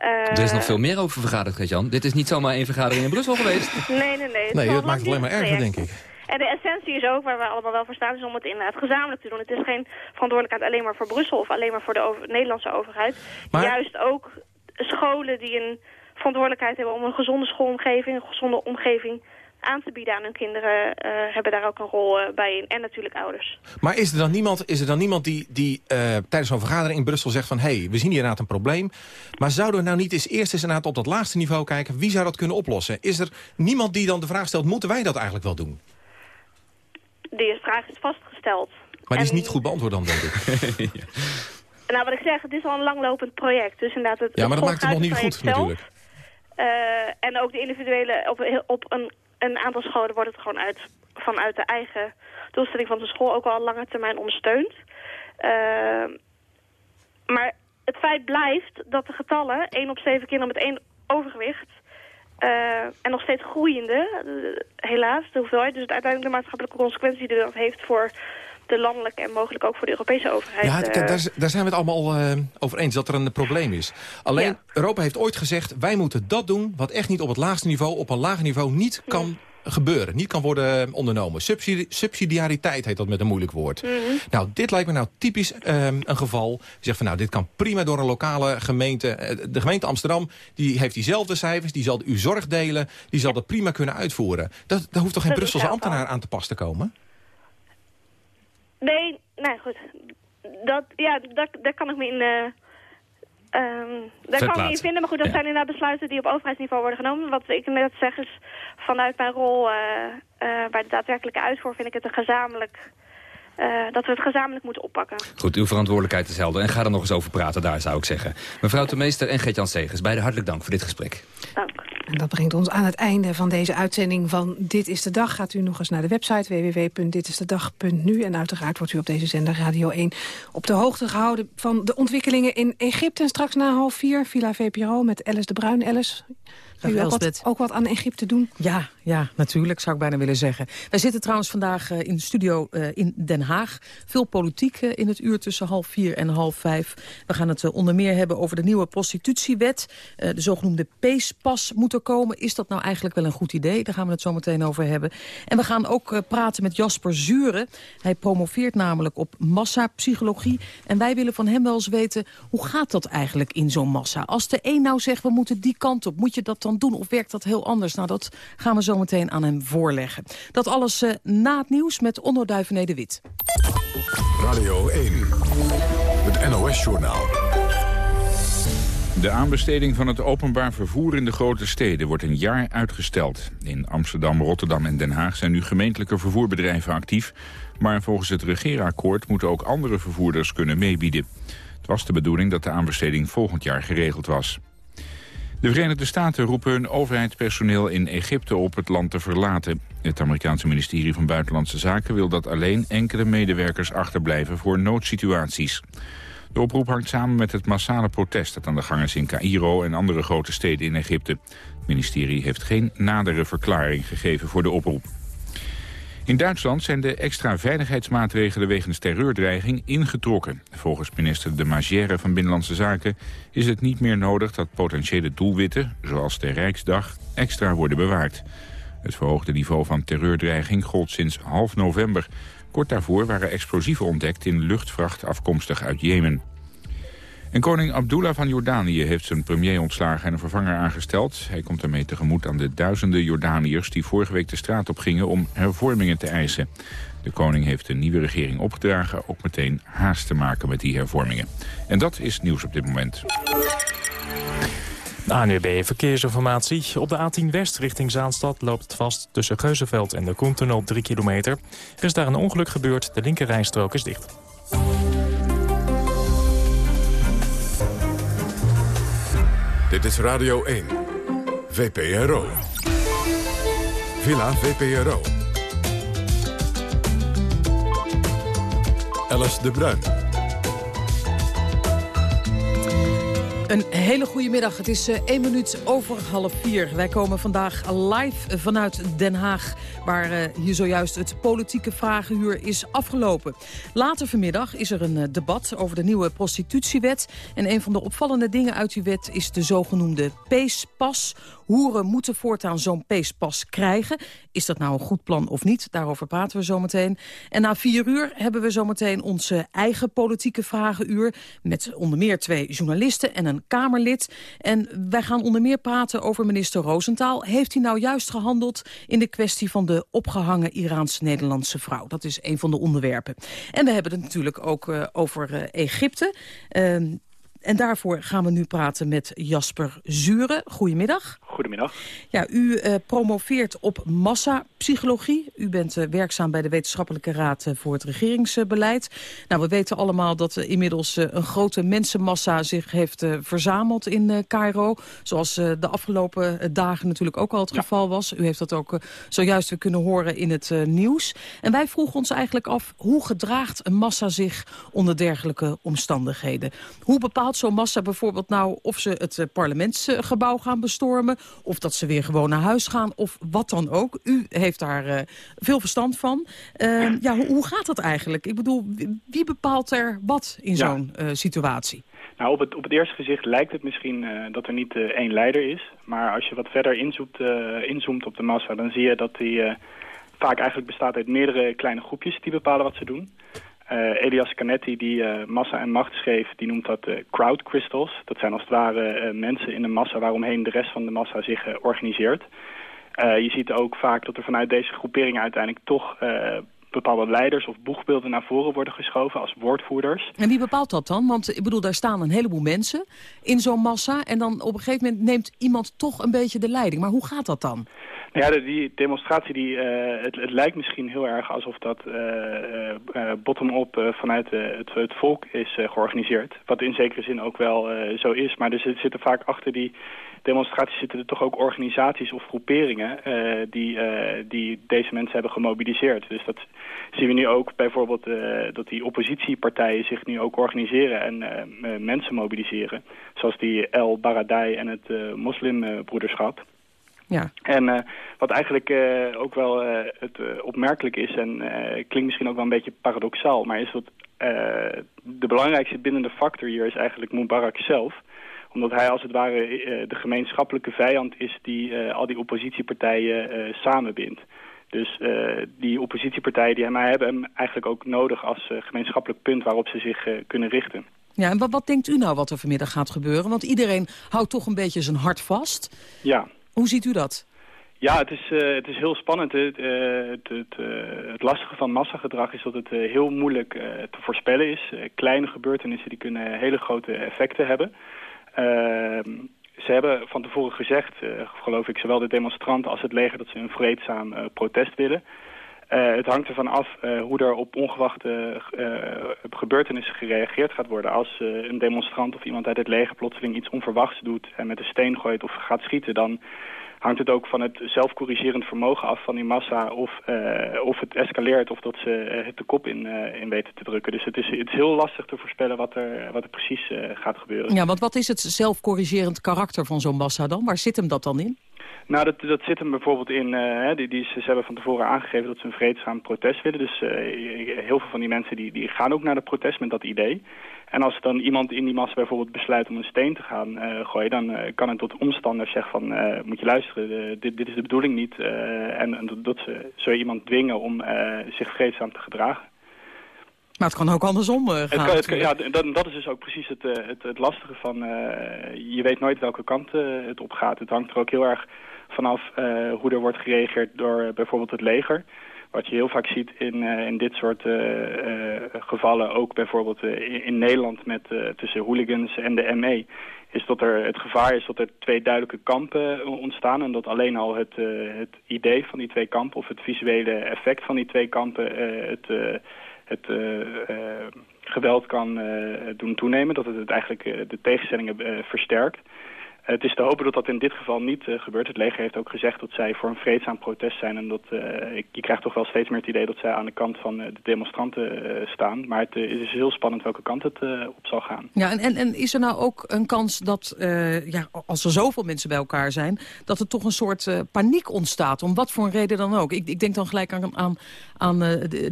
Uh, er is nog veel meer over vergaderd, Gert-Jan. Dit is niet zomaar één vergadering in Brussel geweest. Nee, nee, nee. Nee, dat maakt het alleen maar erger, denk ik. En de essentie is ook, waar we allemaal wel voor staan, is om het inderdaad gezamenlijk te doen. Het is geen verantwoordelijkheid alleen maar voor Brussel of alleen maar voor de over Nederlandse overheid. Maar... Juist ook scholen die een verantwoordelijkheid hebben om een gezonde schoolomgeving, een gezonde omgeving aan te bieden aan hun kinderen... Uh, hebben daar ook een rol uh, bij in. En natuurlijk ouders. Maar is er dan niemand, is er dan niemand die, die uh, tijdens zo'n vergadering in Brussel zegt van... hé, hey, we zien hier inderdaad een probleem. Maar zouden we nou niet eens eerst eens inderdaad op dat laagste niveau kijken... wie zou dat kunnen oplossen? Is er niemand die dan de vraag stelt, moeten wij dat eigenlijk wel doen? Die vraag is vastgesteld. Maar die is niet goed beantwoord dan, denk ik. Nou, wat ik zeg, het is al een langlopend project. Dus inderdaad, het, ja, maar dat maakt het nog niet goed, zelf. natuurlijk. Uh, en ook de individuele, op, op een een aantal scholen wordt het gewoon uit, vanuit de eigen doelstelling van de school ook al lange termijn ondersteund. Uh, maar het feit blijft dat de getallen, 1 op 7 kinderen met één overgewicht... Uh, en nog steeds groeiende, uh, helaas, de hoeveelheid. Dus uiteindelijk de maatschappelijke consequentie die dat heeft voor de landelijke en mogelijk ook voor de Europese overheid. Ja, daar, daar, zijn we het allemaal uh, over eens dat er een probleem is. Alleen, Europa heeft ooit gezegd, wij moeten dat doen... wat echt niet op het laagste niveau, op een lager niveau niet kan gebeuren. Niet kan worden ondernomen. Subsidi subsidiariteit heet dat met een moeilijk woord. Mhm. Nou, dit lijkt me nou typisch um, een geval. Je zegt van nou, dit kan prima door een lokale gemeente. Eh, de gemeente Amsterdam die heeft diezelfde cijfers. Die zal uw zorg delen. Die zal dat prima kunnen uitvoeren. Dat, daar hoeft toch geen Brusselse ambtenaar aan te pas te komen? Nee, nee, goed. Dat, ja, daar, daar kan ik me in... Uh, um, daar kan ik me in vinden, maar goed, dat zijn inderdaad besluiten die op overheidsniveau worden genomen. Wat ik net zeg is, vanuit mijn rol uh, uh, bij de daadwerkelijke uitvoer vind ik het een gezamenlijk dat we het gezamenlijk moeten oppakken. Goed, uw verantwoordelijkheid is helder. En ga er nog eens over praten daar, zou ik zeggen. Mevrouw de Meester en Gert-Jan Segers, beide hartelijk dank voor dit gesprek. Dank. En dat brengt ons aan het einde van deze uitzending van Dit is de Dag. Gaat u nog eens naar de website www.ditistedag.nu. En uiteraard wordt u op deze zender Radio 1 op de hoogte gehouden... van de ontwikkelingen in Egypte. En straks na half vier, Villa VPRO met Alice de Bruin. Alice, u ook wat, ook wat aan Egypte doen? Ja, ja, natuurlijk zou ik bijna willen zeggen. Wij zitten trouwens vandaag uh, in de studio uh, in Den Haag. Veel politiek uh, in het uur tussen half vier en half vijf. We gaan het onder meer hebben over de nieuwe prostitutiewet. de zogenoemde peespas moet er komen. Is dat nou eigenlijk wel een goed idee? Daar gaan we het zo meteen over hebben. En we gaan ook praten met Jasper Zuren. Hij promoveert namelijk op massapsychologie. En wij willen van hem wel eens weten, hoe gaat dat eigenlijk in zo'n massa? Als de een nou zegt, we moeten die kant op, moet je dat dan doen? Of werkt dat heel anders? Nou, dat gaan we zo meteen aan hem voorleggen. Dat alles uh, na het nieuws met Onno Duivenede Wit. Radio 1, het NOS-journaal. De aanbesteding van het openbaar vervoer in de grote steden wordt een jaar uitgesteld. In Amsterdam, Rotterdam en Den Haag zijn nu gemeentelijke vervoerbedrijven actief. Maar volgens het regeerakkoord moeten ook andere vervoerders kunnen meebieden. Het was de bedoeling dat de aanbesteding volgend jaar geregeld was. De Verenigde Staten roepen hun overheidspersoneel in Egypte op het land te verlaten. Het Amerikaanse ministerie van Buitenlandse Zaken wil dat alleen enkele medewerkers achterblijven voor noodsituaties. De oproep hangt samen met het massale protest dat aan de gang is in Cairo en andere grote steden in Egypte. Het ministerie heeft geen nadere verklaring gegeven voor de oproep. In Duitsland zijn de extra veiligheidsmaatregelen wegens terreurdreiging ingetrokken. Volgens minister de Magère van Binnenlandse Zaken is het niet meer nodig dat potentiële doelwitten, zoals de Rijksdag, extra worden bewaard. Het verhoogde niveau van terreurdreiging gold sinds half november. Kort daarvoor waren explosieven ontdekt in luchtvracht afkomstig uit Jemen. En koning Abdullah van Jordanië heeft zijn premier ontslagen en een vervanger aangesteld. Hij komt ermee tegemoet aan de duizenden Jordaniërs die vorige week de straat op gingen om hervormingen te eisen. De koning heeft de nieuwe regering opgedragen ook meteen haast te maken met die hervormingen. En dat is nieuws op dit moment. ANUB Verkeersinformatie. Op de A10 West richting Zaanstad loopt het vast tussen Geuzenveld en de Koentunnel 3 kilometer. Er is daar een ongeluk gebeurd, de linkerrijstrook is dicht. Dit is Radio 1. VPRO. Villa VPRO. Alice de Bruin. Een hele goede middag. Het is uh, één minuut over half vier. Wij komen vandaag live vanuit Den Haag... waar uh, hier zojuist het politieke vragenhuur is afgelopen. Later vanmiddag is er een uh, debat over de nieuwe prostitutiewet. En een van de opvallende dingen uit die wet is de zogenoemde peespas... Hoeren moeten voortaan zo'n peespas krijgen. Is dat nou een goed plan of niet? Daarover praten we zometeen. En na vier uur hebben we zometeen onze eigen politieke vragenuur... met onder meer twee journalisten en een Kamerlid. En wij gaan onder meer praten over minister Roosentaal. Heeft hij nou juist gehandeld in de kwestie van de opgehangen Iraans-Nederlandse vrouw? Dat is een van de onderwerpen. En we hebben het natuurlijk ook uh, over uh, Egypte... Uh, en daarvoor gaan we nu praten met Jasper Zuren. Goedemiddag. Goedemiddag. Ja, u uh, promoveert op massapsychologie. U bent uh, werkzaam bij de Wetenschappelijke Raad uh, voor het Regeringsbeleid. Nou, we weten allemaal dat inmiddels een grote mensenmassa zich heeft verzameld in Cairo. Zoals de afgelopen dagen natuurlijk ook al het ja. geval was. U heeft dat ook zojuist weer kunnen horen in het nieuws. En wij vroegen ons eigenlijk af, hoe gedraagt een massa zich onder dergelijke omstandigheden? Hoe bepaalt zo'n massa bijvoorbeeld nou of ze het parlementsgebouw gaan bestormen of dat ze weer gewoon naar huis gaan, of wat dan ook. U heeft daar uh, veel verstand van. Uh, ja, hoe, hoe, gaat dat eigenlijk? Ik bedoel, wie bepaalt er wat in ja. zo'n uh, situatie? Nou, op het, op het eerste gezicht lijkt het misschien dat er niet één leider is. Maar als je wat verder inzoomt, inzoomt op de massa, dan zie je dat die vaak eigenlijk bestaat uit meerdere kleine groepjes die bepalen wat ze doen. Uh, Elias Canetti, die uh, Massa en Macht schreef, die noemt dat uh, crowd crystals. Dat zijn als het ware mensen in een massa waaromheen de rest van de massa zich organiseert. je ziet ook vaak dat er vanuit deze groeperingen uiteindelijk toch bepaalde leiders of boegbeelden naar voren worden geschoven als woordvoerders. En wie bepaalt dat dan? Want ik bedoel, daar staan een heleboel mensen in zo'n massa... en dan op een gegeven moment neemt iemand toch een beetje de leiding. Maar hoe gaat dat dan? Ja, de, die demonstratie, die, uh, het, het, lijkt misschien heel erg alsof dat uh, bottom-up vanuit het, het, volk is georganiseerd. Wat in zekere zin ook wel zo is. Maar er zitten vaak achter die demonstraties zitten er toch ook organisaties of groeperingen die, die deze mensen hebben gemobiliseerd. Dus dat zien we nu ook bijvoorbeeld dat die oppositiepartijen zich nu ook organiseren en mensen mobiliseren. Zoals die El Baradei en het moslimbroederschap. Ja. En wat eigenlijk ook wel het opmerkelijk is... en klinkt misschien ook wel een beetje paradoxaal... maar is dat de belangrijkste bindende factor hier is eigenlijk Mubarak zelf omdat hij als het ware de gemeenschappelijke vijand is die al die oppositiepartijen samenbindt. Dus die oppositiepartijen die hem, hebben hem eigenlijk ook nodig als gemeenschappelijk punt waarop ze zich kunnen richten. Ja, en wat, wat denkt u nou wat er vanmiddag gaat gebeuren? Want iedereen houdt toch een beetje zijn hart vast. Ja. Hoe ziet u dat? Ja, het is, uh, het is heel spannend. Het, uh, het, het, uh, het, lastige van massagedrag is dat het heel moeilijk te voorspellen is. kleine gebeurtenissen die kunnen hele grote effecten hebben. Ehm, ze hebben van tevoren gezegd, geloof ik, zowel de demonstranten als het leger... dat ze een vreedzaam protest willen. Uh, het hangt ervan af uh, hoe er op ongewachte uh, gebeurtenissen gereageerd gaat worden. Als een demonstrant of iemand uit het leger plotseling iets onverwachts doet en met een steen gooit of gaat schieten, dan hangt het ook van het zelfcorrigerend vermogen af van die massa of, of het escaleert of dat ze het de kop in, in weten te drukken. Dus het is, het is heel lastig te voorspellen wat er, wat er precies gaat gebeuren. Ja, want wat is het zelfcorrigerend karakter van zo'n massa dan? Waar zit hem dat dan in? Nou, dat, dat zit hem bijvoorbeeld in... Uh, die, die, ze, hebben van tevoren aangegeven dat ze een vreedzaam protest willen. Dus uh, heel veel van die mensen die, die gaan ook naar de protest met dat idee. En als dan iemand in die massa bijvoorbeeld besluit om een steen te gaan uh, gooien... dan kan het tot omstanders zeggen van... moet je luisteren, dit, dit is de bedoeling niet. en, en dat ze zo iemand dwingen om zich vreedzaam te gedragen. Maar het kan ook andersom gaan. Het kan, het ja, dat, dat, is dus ook precies het, het, het lastige van... je weet nooit welke kant het op gaat. Het hangt er ook heel erg vanaf uh, hoe er wordt gereageerd door uh, bijvoorbeeld het leger. Wat je heel vaak ziet in, uh, in dit soort gevallen, ook bijvoorbeeld in, in, Nederland met, tussen hooligans en de ME, is dat er het gevaar is dat er twee duidelijke kampen ontstaan. En dat alleen al het, het idee van die twee kampen of het visuele effect van die twee kampen het, het geweld kan doen toenemen. Dat het, het eigenlijk de tegenstellingen versterkt. Het is te hopen dat dat in dit geval niet uh, gebeurt. Het leger heeft ook gezegd dat zij voor een vreedzaam protest zijn. En dat, uh, ik, je krijgt toch wel steeds meer het idee dat zij aan de kant van uh, de demonstranten staan. Maar het is heel spannend welke kant het op zal gaan. Ja, en, en, en is er nou ook een kans dat, ja, als er zoveel mensen bij elkaar zijn... dat er toch een soort paniek ontstaat, om wat voor een reden dan ook? Ik, ik denk dan gelijk aan, aan, aan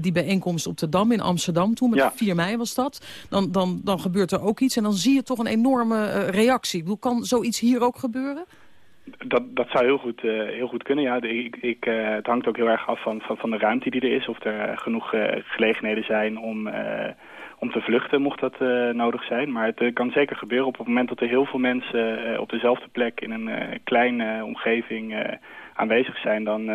die bijeenkomst op de Dam in Amsterdam. Toen, met ja. 4 mei was dat. Dan, dan, dan gebeurt er ook iets en dan zie je toch een enorme reactie. Ik bedoel, kan zoiets hier ook gebeuren? Dat, dat zou heel goed, uh, heel goed kunnen, ja. Ik, ik, uh, het hangt ook heel erg af van, van, van de ruimte die er is. Of er uh, genoeg gelegenheden zijn om, om te vluchten, mocht dat nodig zijn. Maar het kan zeker gebeuren op het moment dat er heel veel mensen op dezelfde plek... in een kleine omgeving aanwezig zijn, dan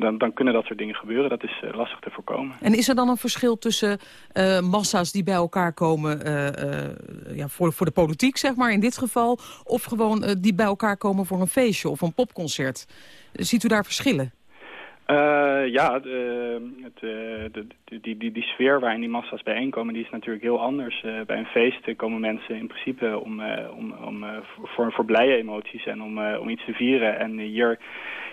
dan, dan, kunnen dat soort dingen gebeuren. Dat is uh, lastig te voorkomen. En is er dan een verschil tussen uh, massa's die bij elkaar komen uh, ja, voor, voor de politiek, zeg maar, in dit geval... of gewoon die bij elkaar komen voor een feestje of een popconcert? Ziet u daar verschillen? Ja, de, het, de, die, die, die sfeer waarin die massa's bijeenkomen, die is natuurlijk heel anders. bij een feest komen mensen in principe om, om, om, voor, voor blije emoties en om, om iets te vieren. En hier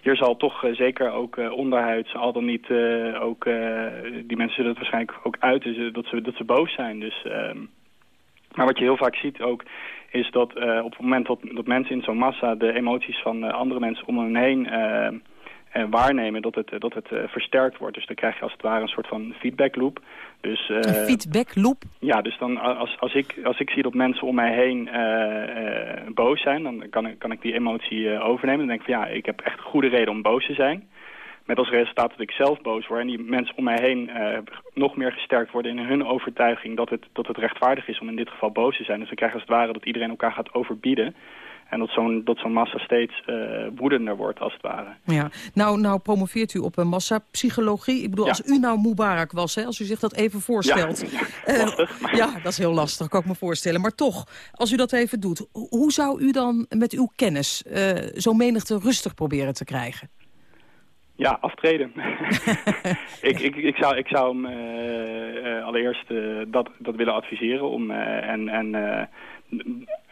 hier zal toch uh, zeker ook uh, onderhuids, al dan niet uh, ook, die mensen zullen het waarschijnlijk ook uiten, dat ze, dat ze boos zijn. Dus, ehm, maar wat je heel vaak ziet ook, is dat op het moment dat, dat mensen in zo'n massa de emoties van andere mensen om hen heen uh, waarnemen dat het, dat het uh, versterkt wordt. Dus dan krijg je als het ware een soort van feedback loop. Dus, uh, een feedback loop? Ja, dus dan als, als, ik, als ik zie dat mensen om mij heen boos zijn, dan kan ik, kan ik die emotie overnemen. Dan denk ik van ja, ik heb echt goede reden om boos te zijn. Met als resultaat dat ik zelf boos word en die mensen om mij heen nog meer gesterkt worden in hun overtuiging dat het, dat het rechtvaardig is om in dit geval boos te zijn. Dus dan krijg je als het ware dat iedereen elkaar gaat overbieden. En dat zo'n zo'n massa steeds uh, woedender wordt, als het ware. Ja. Nou, nou promoveert u op een massapsychologie. Ik bedoel, als u nou Mubarak was, hè, als u zich dat even voorstelt. Ja, lastig, uh, ja, dat is heel lastig, kan ik me voorstellen. Maar toch, als u dat even doet, hoe zou u dan met uw kennis uh, zo'n menigte rustig proberen te krijgen? Ja, aftreden. ik, ik, ik, zou, ik zou hem uh, allereerst dat, dat willen adviseren. Om, en en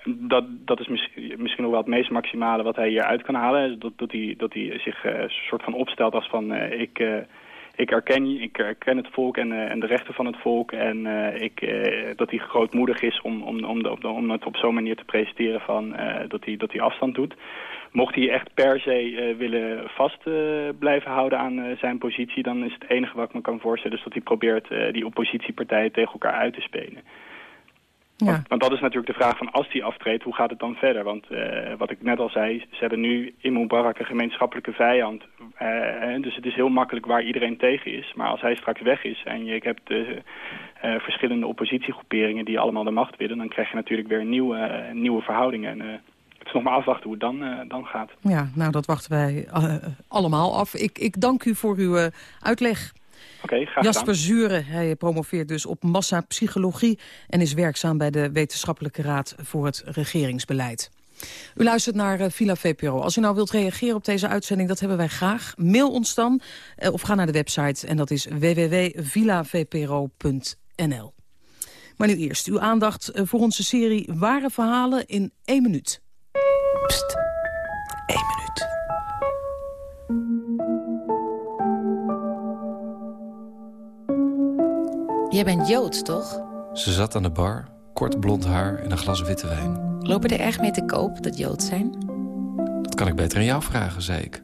dat, dat is misschien, misschien nog wel het meest maximale wat hij hieruit kan halen. Dat, dat, hij, dat hij zich een soort van opstelt als van ik, ik erken, ik erken het volk en, en de rechten van het volk. En ik, dat hij grootmoedig is om, om, om, het op zo'n manier te presenteren van, dat, hij, dat hij afstand doet. Mocht hij echt per se willen vast blijven houden aan zijn positie... dan is het enige wat ik me kan voorstellen... dat hij probeert die oppositiepartijen tegen elkaar uit te spelen. Ja. Want, dat is natuurlijk de vraag van als die aftreedt, hoe gaat het dan verder? Want uh, wat ik net al zei, ze hebben nu in Mubarak een gemeenschappelijke vijand. Uh, dus het is heel makkelijk waar iedereen tegen is. Maar als hij straks weg is en je hebt uh, verschillende oppositiegroeperingen die allemaal de macht willen... dan krijg je natuurlijk weer nieuwe, nieuwe verhoudingen. En, het is nog maar afwachten hoe het dan, dan gaat. Ja, nou dat wachten wij allemaal af. Ik, ik dank u voor uw uitleg. Okay, Jasper Zuren, hij promoveert dus op massapsychologie... en is werkzaam bij de Wetenschappelijke Raad voor het Regeringsbeleid. U luistert naar uh, Villa VPRO. Als u nou wilt reageren op deze uitzending, dat hebben wij graag. Mail ons dan uh, of ga naar de website en dat is www.villavpro.nl. Maar nu eerst uw aandacht uh, voor onze serie Ware Verhalen in één minuut. Pst, één minuut. Jij bent Joods, toch? Ze zat aan de bar, kort blond haar en een glas witte wijn. Lopen er echt mee te koop dat Joods zijn? Dat kan ik beter aan jou vragen, zei ik.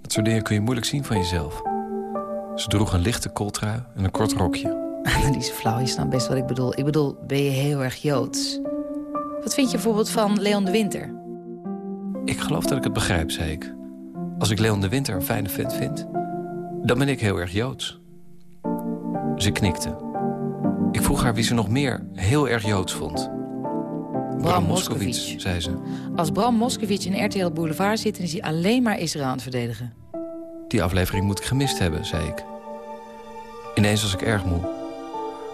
Dat soort dingen kun je moeilijk zien van jezelf. Ze droeg een lichte kooltrui en een kort rokje. Die is flauw, je snapt best wat ik bedoel. Ik bedoel, ben je heel erg Joods? Wat vind je bijvoorbeeld van Leon de Winter? Ik geloof dat ik het begrijp, zei ik. Als ik Leon de Winter een fijne vent vind, dan ben ik heel erg Joods. Ze knikte. Ik vroeg haar wie ze nog meer heel erg Joods vond. Bram, Moskowitz, zei ze. Als Bram Moskowitz in RTL Boulevard zit... dan is hij alleen maar Israël aan het verdedigen. Die aflevering moet ik gemist hebben, zei ik. Ineens was ik erg moe.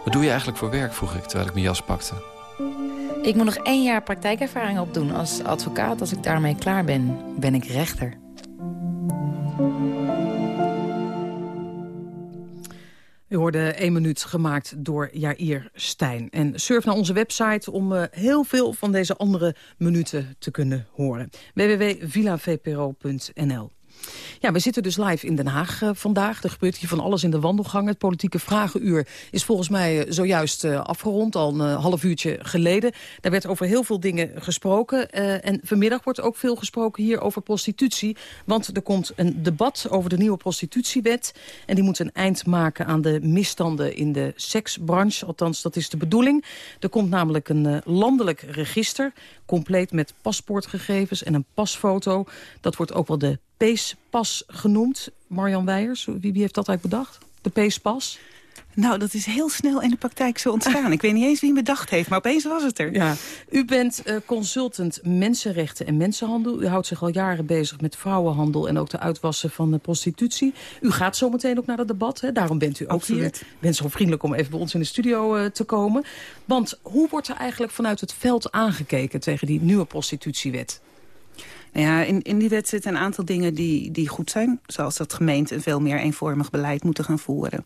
Wat doe je eigenlijk voor werk, vroeg ik, terwijl ik mijn jas pakte. Ik moet nog één jaar praktijkervaring opdoen als advocaat. Als ik daarmee klaar ben, ben ik rechter. U hoorde één minuut gemaakt door Jair Stijn. En surf naar onze website om uh, heel veel van deze andere minuten te kunnen horen. www.villavpro.nl ja, we zitten dus live in Den Haag uh, vandaag. Er gebeurt hier van alles in de wandelgang. Het politieke vragenuur is volgens mij uh, zojuist uh, afgerond, al een half uurtje geleden. Daar werd over heel veel dingen gesproken. en vanmiddag wordt ook veel gesproken hier over prostitutie. Want er komt een debat over de nieuwe prostitutiewet. En die moet een eind maken aan de misstanden in de seksbranche. Althans, dat is de bedoeling. Er komt namelijk een landelijk register, compleet met paspoortgegevens en een pasfoto. Dat wordt ook wel de Peespas genoemd. Marjan Weijers, wie, wie heeft dat eigenlijk bedacht? De Peespas? Nou, dat is heel snel in de praktijk zo ontstaan. Ik weet niet eens wie het bedacht heeft, maar opeens was het er. Ja. U bent uh, consultant mensenrechten en mensenhandel. U houdt zich al jaren bezig met vrouwenhandel... en ook de uitwassen van de prostitutie. U gaat zometeen ook naar het debat, hè? daarom bent u ook Absoluut. hier. Ik ben zo vriendelijk om even bij ons in de studio uh, te komen. Want hoe wordt er eigenlijk vanuit het veld aangekeken... tegen die nieuwe prostitutiewet? Nou ja, in, in die wet zitten een aantal dingen die, die goed zijn. Zoals dat gemeenten veel meer eenvormig beleid moeten gaan voeren.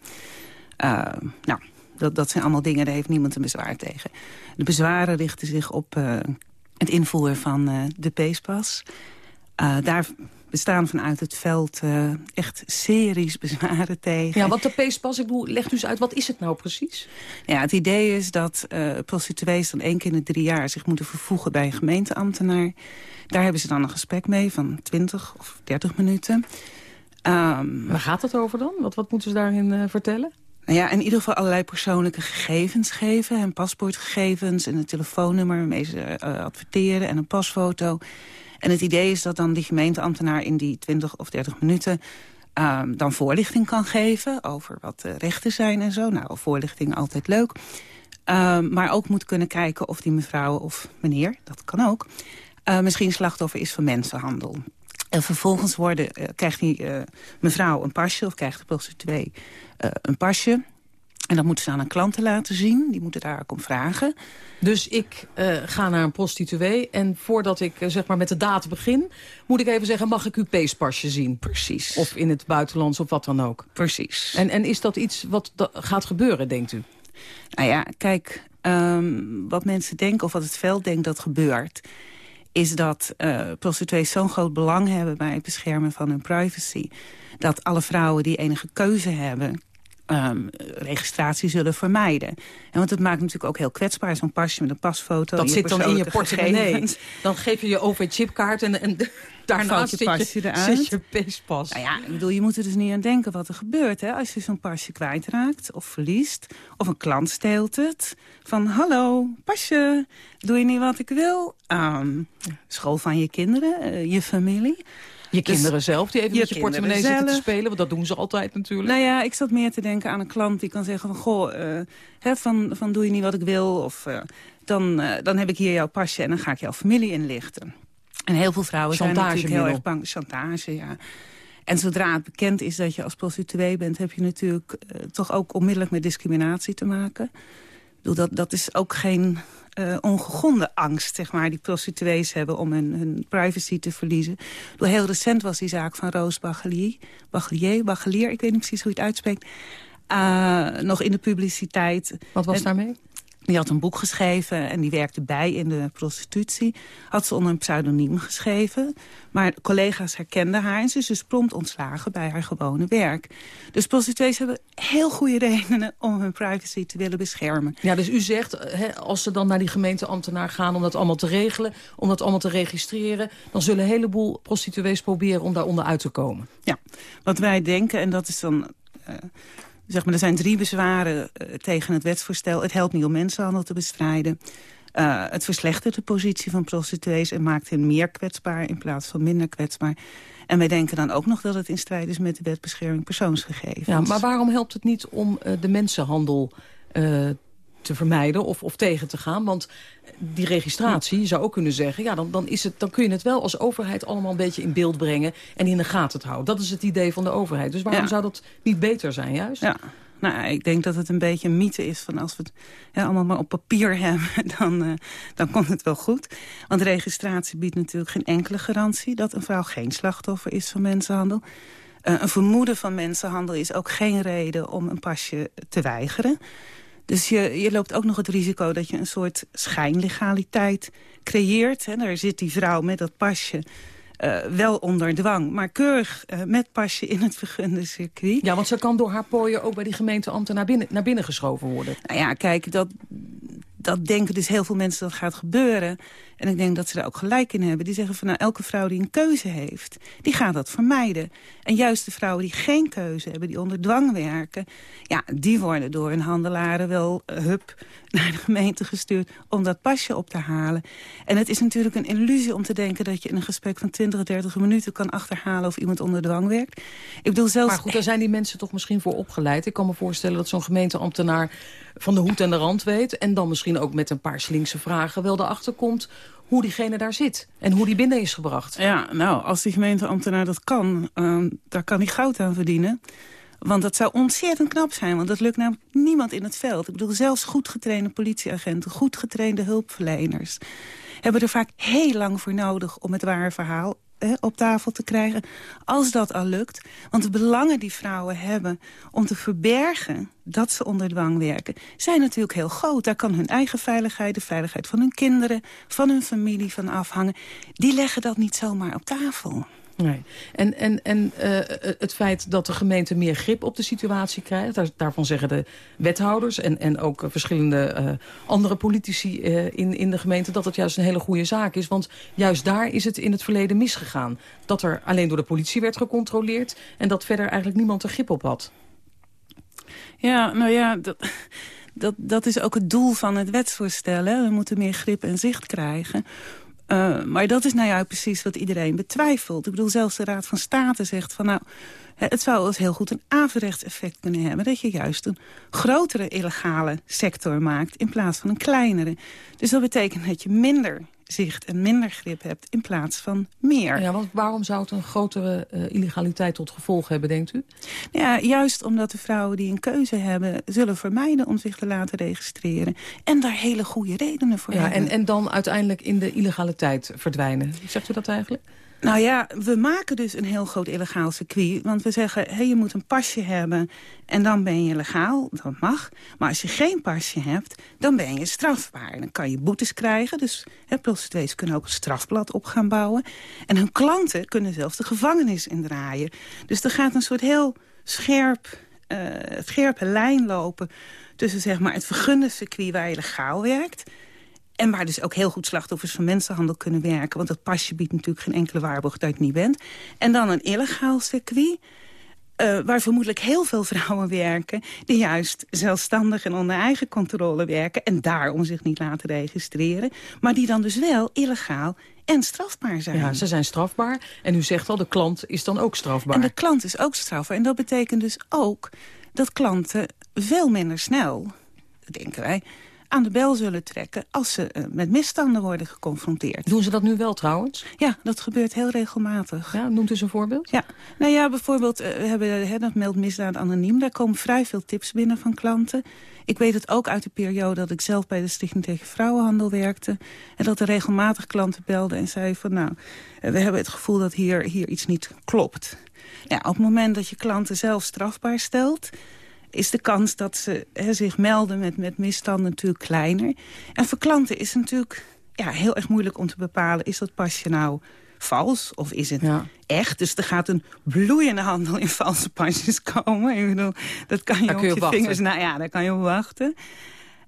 Uh, nou, dat, dat zijn allemaal dingen, daar heeft niemand een bezwaar tegen. De bezwaren richten zich op uh, het invoeren van uh, de peespas. daar bestaan vanuit het veld echt series bezwaren tegen. Ja, wat de peespas, ik bedoel, leg u eens uit, wat is het nou precies? Ja, het idee is dat prostituees dan één keer in de drie jaar zich moeten vervoegen bij een gemeenteambtenaar. Daar hebben ze dan een gesprek mee van 20 of 30 minuten. Um, Waar gaat het over dan? Wat, wat moeten ze daarin uh, vertellen? Nou ja, in ieder geval allerlei persoonlijke gegevens geven. En paspoortgegevens en een telefoonnummer waarmee ze uh, adverteren en een pasfoto. En het idee is dat dan die gemeenteambtenaar in die 20 of 30 minuten... Um, dan voorlichting kan geven over wat de rechten zijn en zo. Nou, voorlichting altijd leuk. Um, maar ook moet kunnen kijken of die mevrouw of meneer, dat kan ook... Uh, misschien slachtoffer is van mensenhandel. En vervolgens worden, uh, krijgt die uh, mevrouw een pasje, of krijgt de prostituee een pasje. En dat moeten ze aan een klanten laten zien. Die moeten daar ook om vragen. Dus ik ga naar een prostituee en voordat ik zeg maar met de daad begin... moet ik even zeggen, mag ik uw peespasje zien? Precies. Of in het buitenlands of wat dan ook. Precies. En, en is dat iets wat gaat gebeuren, denkt u? Nou ja, kijk, um, wat mensen denken of wat het veld denkt dat gebeurt is dat uh, prostituees zo'n groot belang hebben bij het beschermen van hun privacy. Dat alle vrouwen die enige keuze hebben um, registratie zullen vermijden. En want het maakt natuurlijk ook heel kwetsbaar, zo'n pasje met een pasfoto. Dat zit dan in je portemonnee. Dan geef je je OV-chipkaart en, en daarnaast zit je, zit, je, zit je paspas. Nou ja, ik bedoel, je moet er dus niet aan denken wat er gebeurt. Hè? Als je zo'n pasje kwijtraakt of verliest, of een klant steelt het. Van, hallo, pasje, doe je niet wat ik wil? Um, school van je kinderen, uh, je familie. Je dus kinderen zelf, die even met je portemonnee zitten te spelen. Want dat doen ze altijd natuurlijk. Nou ja, ik zat meer te denken aan een klant die kan zeggen van... goh, uh, hè, van, van doe je niet wat ik wil? Of uh, dan, uh, dan heb ik hier jouw pasje en dan ga ik jouw familie inlichten. En heel veel vrouwen Chantage zijn natuurlijk heel erg bang. Chantage, ja. En zodra het bekend is dat je als prostituee bent... heb je natuurlijk toch ook onmiddellijk met discriminatie te maken. Ik bedoel, dat, dat is ook geen uh, ongegronde angst, zeg maar, die prostituees hebben om hun, hun privacy te verliezen. Door heel recent was die zaak van Roos Bagelier, Bagelier, Bagelier ik weet niet precies hoe je het uitspreekt, uh, nog in de publiciteit. Wat was daarmee? Die had een boek geschreven en die werkte bij in de prostitutie. Had ze onder een pseudoniem geschreven. Maar collega's herkenden haar en ze is dus prompt ontslagen bij haar gewone werk. Dus prostituees hebben heel goede redenen om hun privacy te willen beschermen. Ja, dus u zegt, hè, als ze dan naar die gemeenteambtenaar gaan om dat allemaal te regelen... om dat allemaal te registreren... dan zullen een heleboel prostituees proberen om daaronder uit te komen. Ja, wat wij denken, en dat is dan... Uh, Zeg maar, er zijn drie bezwaren uh, tegen het wetsvoorstel. Het helpt niet om mensenhandel te bestrijden. Uh, het verslechtert de positie van prostituees en maakt hen meer kwetsbaar in plaats van minder kwetsbaar. En wij denken dan ook nog dat het in strijd is met de wet bescherming persoonsgegevens. Ja, maar waarom helpt het niet om uh, de mensenhandel te vermijden of, of tegen te gaan. Want die registratie, je zou ook kunnen zeggen... Ja, dan, dan, is het, dan kun je het wel als overheid allemaal een beetje in beeld brengen... en in de gaten houden. Dat is het idee van de overheid. Dus waarom zou dat niet beter zijn juist? Ja. Nou, ik denk dat het een beetje een mythe is van als we het ja, allemaal maar op papier hebben, dan, uh, dan komt het wel goed. Want registratie biedt natuurlijk geen enkele garantie dat een vrouw geen slachtoffer is van mensenhandel. Uh, een vermoeden van mensenhandel is ook geen reden om een pasje te weigeren. Dus je, je loopt ook nog het risico dat je een soort schijnlegaliteit creëert. Hè. Daar zit die vrouw met dat pasje uh, wel onder dwang, maar keurig uh, met pasje in het vergunde circuit. Ja, want ze kan door haar pooien ook bij die gemeenteambten naar binnen, naar binnen geschoven worden. Nou ja, kijk, dat, dat denken dus heel veel mensen dat gaat gebeuren. En ik denk dat ze daar ook gelijk in hebben. Die zeggen van nou, elke vrouw die een keuze heeft, die gaat dat vermijden. En juist de vrouwen die geen keuze hebben, die onder dwang werken... ja, die worden door hun handelaren wel uh, hup naar de gemeente gestuurd... om dat pasje op te halen. En het is natuurlijk een illusie om te denken... dat je in een gesprek van 20, 30 minuten kan achterhalen... of iemand onder dwang werkt. Ik bedoel zelfs... Maar goed, daar zijn die mensen toch misschien voor opgeleid. Ik kan me voorstellen dat zo'n gemeenteambtenaar van de hoed en de rand weet... en dan misschien ook met een paar slinkse vragen wel erachter komt hoe diegene daar zit en hoe die binnen is gebracht. Ja, nou, als die gemeenteambtenaar dat kan, uh, daar kan hij goud aan verdienen. Want dat zou ontzettend knap zijn, want dat lukt namelijk niemand in het veld. Ik bedoel, zelfs goed getrainde politieagenten, goed getrainde hulpverleners... hebben er vaak heel lang voor nodig om het ware verhaal op tafel te krijgen. Als dat al lukt. Want de belangen die vrouwen hebben om te verbergen dat ze onder dwang werken... zijn natuurlijk heel groot. Daar kan hun eigen veiligheid, de veiligheid van hun kinderen... van hun familie van afhangen. Die leggen dat niet zomaar op tafel. Nee. En, en, en uh, het feit dat de gemeente meer grip op de situatie krijgt... Daar, daarvan zeggen de wethouders en, en ook verschillende uh, andere politici uh, in, in de gemeente... dat het juist een hele goede zaak is. Want juist daar is het in het verleden misgegaan. Dat er alleen door de politie werd gecontroleerd... en dat verder eigenlijk niemand er grip op had. Ja, nou ja... Dat... Dat, dat is ook het doel van het wetsvoorstel. We moeten meer grip en zicht krijgen. Uh, maar dat is nou ja precies wat iedereen betwijfelt. Ik bedoel, zelfs de Raad van State zegt van... nou, het zou eens heel goed een averechts effect kunnen hebben... dat je juist een grotere illegale sector maakt in plaats van een kleinere. Dus dat betekent dat je minder zicht en minder grip hebt in plaats van meer. Ja, want waarom zou het een grotere uh, illegaliteit tot gevolg hebben, denkt u? Ja, juist omdat de vrouwen die een keuze hebben... zullen vermijden om zich te laten registreren. En daar hele goede redenen voor ja, hebben. En, en dan uiteindelijk in de illegaliteit verdwijnen. Zegt u dat eigenlijk? Nou ja, we maken dus een heel groot illegaal circuit. Want we zeggen, hey, je moet een pasje hebben en dan ben je legaal. Dat mag. Maar als je geen pasje hebt, dan ben je strafbaar. Dan kan je boetes krijgen. Dus hè, prostituees kunnen ook een strafblad op gaan bouwen. En hun klanten kunnen zelfs de gevangenis indraaien. Dus er gaat een soort heel scherp, uh, scherpe lijn lopen... tussen zeg maar, het vergunde circuit waar je legaal werkt... En waar dus ook heel goed slachtoffers van mensenhandel kunnen werken. Want dat pasje biedt natuurlijk geen enkele waarborg dat je het niet bent. En dan een illegaal circuit. Uh, waar vermoedelijk heel veel vrouwen werken... die juist zelfstandig en onder eigen controle werken... en daarom zich niet laten registreren. Maar die dan dus wel illegaal en strafbaar zijn. Ja, ze zijn strafbaar. En u zegt al, de klant is dan ook strafbaar. En de klant is ook strafbaar. En dat betekent dus ook dat klanten veel minder snel, denken wij aan de bel zullen trekken... als ze uh, met misstanden worden geconfronteerd. Doen ze dat nu wel trouwens? Ja, dat gebeurt heel regelmatig. Ja, noemt u eens een voorbeeld? Ja, nou ja, bijvoorbeeld, uh, we hebben, hè, dat meldt misdaad anoniem. Daar komen vrij veel tips binnen van klanten. Ik weet het ook uit de periode dat ik zelf bij de Stichting tegen Vrouwenhandel werkte. En dat er regelmatig klanten belden en zeiden van... nou, uh, we hebben het gevoel dat hier, hier iets niet klopt. Ja, op het moment dat je klanten zelf strafbaar stelt is de kans dat ze zich melden met, met misstanden natuurlijk kleiner. En voor klanten is het natuurlijk ja, heel erg moeilijk om te bepalen... is dat pasje nou vals of is het echt? Dus er gaat een bloeiende handel in valse pasjes komen. Ik bedoel, dat kan je daar op je, je vingers... Nou ja, daar kan je op wachten.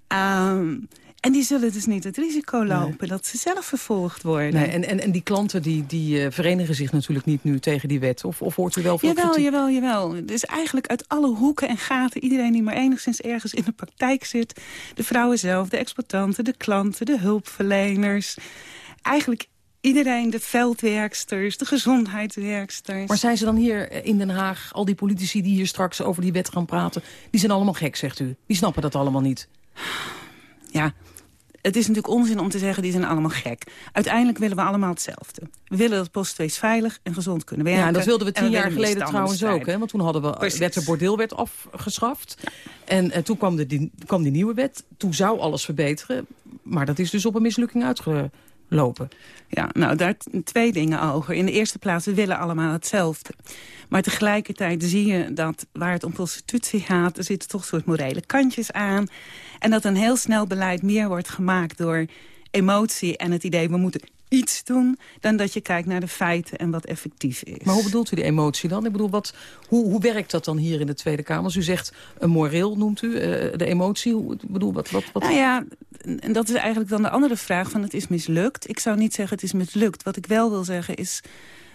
Um, en die zullen dus niet het risico lopen dat ze zelf vervolgd worden. Nee, en, en, en die klanten die, die uh, verenigen zich natuurlijk niet nu tegen die wet. Of, of hoort u wel veel jawel, kritiek? Jawel, jawel. Dus eigenlijk uit alle hoeken en gaten... iedereen die maar enigszins ergens in de praktijk zit... de vrouwen zelf, de exploitanten, de klanten, de hulpverleners... eigenlijk iedereen, de veldwerksters, de gezondheidswerksters. Maar zijn ze dan hier in Den Haag, al die politici die hier straks over die wet gaan praten... die zijn allemaal gek, zegt u? Die snappen dat allemaal niet? Ja, het is natuurlijk onzin om te zeggen, die zijn allemaal gek. Uiteindelijk willen we allemaal hetzelfde. We willen dat prostituees veilig en gezond kunnen werken. Ja, dat wilden we tien jaar geleden trouwens ook. Hè? Want toen hadden we, Precies. werd de bordeelwet afgeschaft. Ja. En, en toen kwam, de, die, kwam die nieuwe wet. Toen zou alles verbeteren. Maar dat is dus op een mislukking uitgelopen. Ja, nou, daar twee dingen over. In de eerste plaats, we willen allemaal hetzelfde. Maar tegelijkertijd zie je dat waar het om prostitutie gaat... er zitten toch soort morele kantjes aan. En dat een heel snel beleid meer wordt gemaakt door emotie en het idee... we moeten iets doen dan dat je kijkt naar de feiten en wat effectief is. Maar hoe bedoelt u die emotie dan? Ik bedoel, wat, hoe, hoe werkt dat dan hier in de Tweede Kamer? Als u zegt een moreel noemt u, uh, de emotie. Hoe, bedoel, wat, wat, wat... Nou ja, en dat is eigenlijk dan de andere vraag van het is mislukt. Ik zou niet zeggen het is mislukt. Wat ik wel wil zeggen is...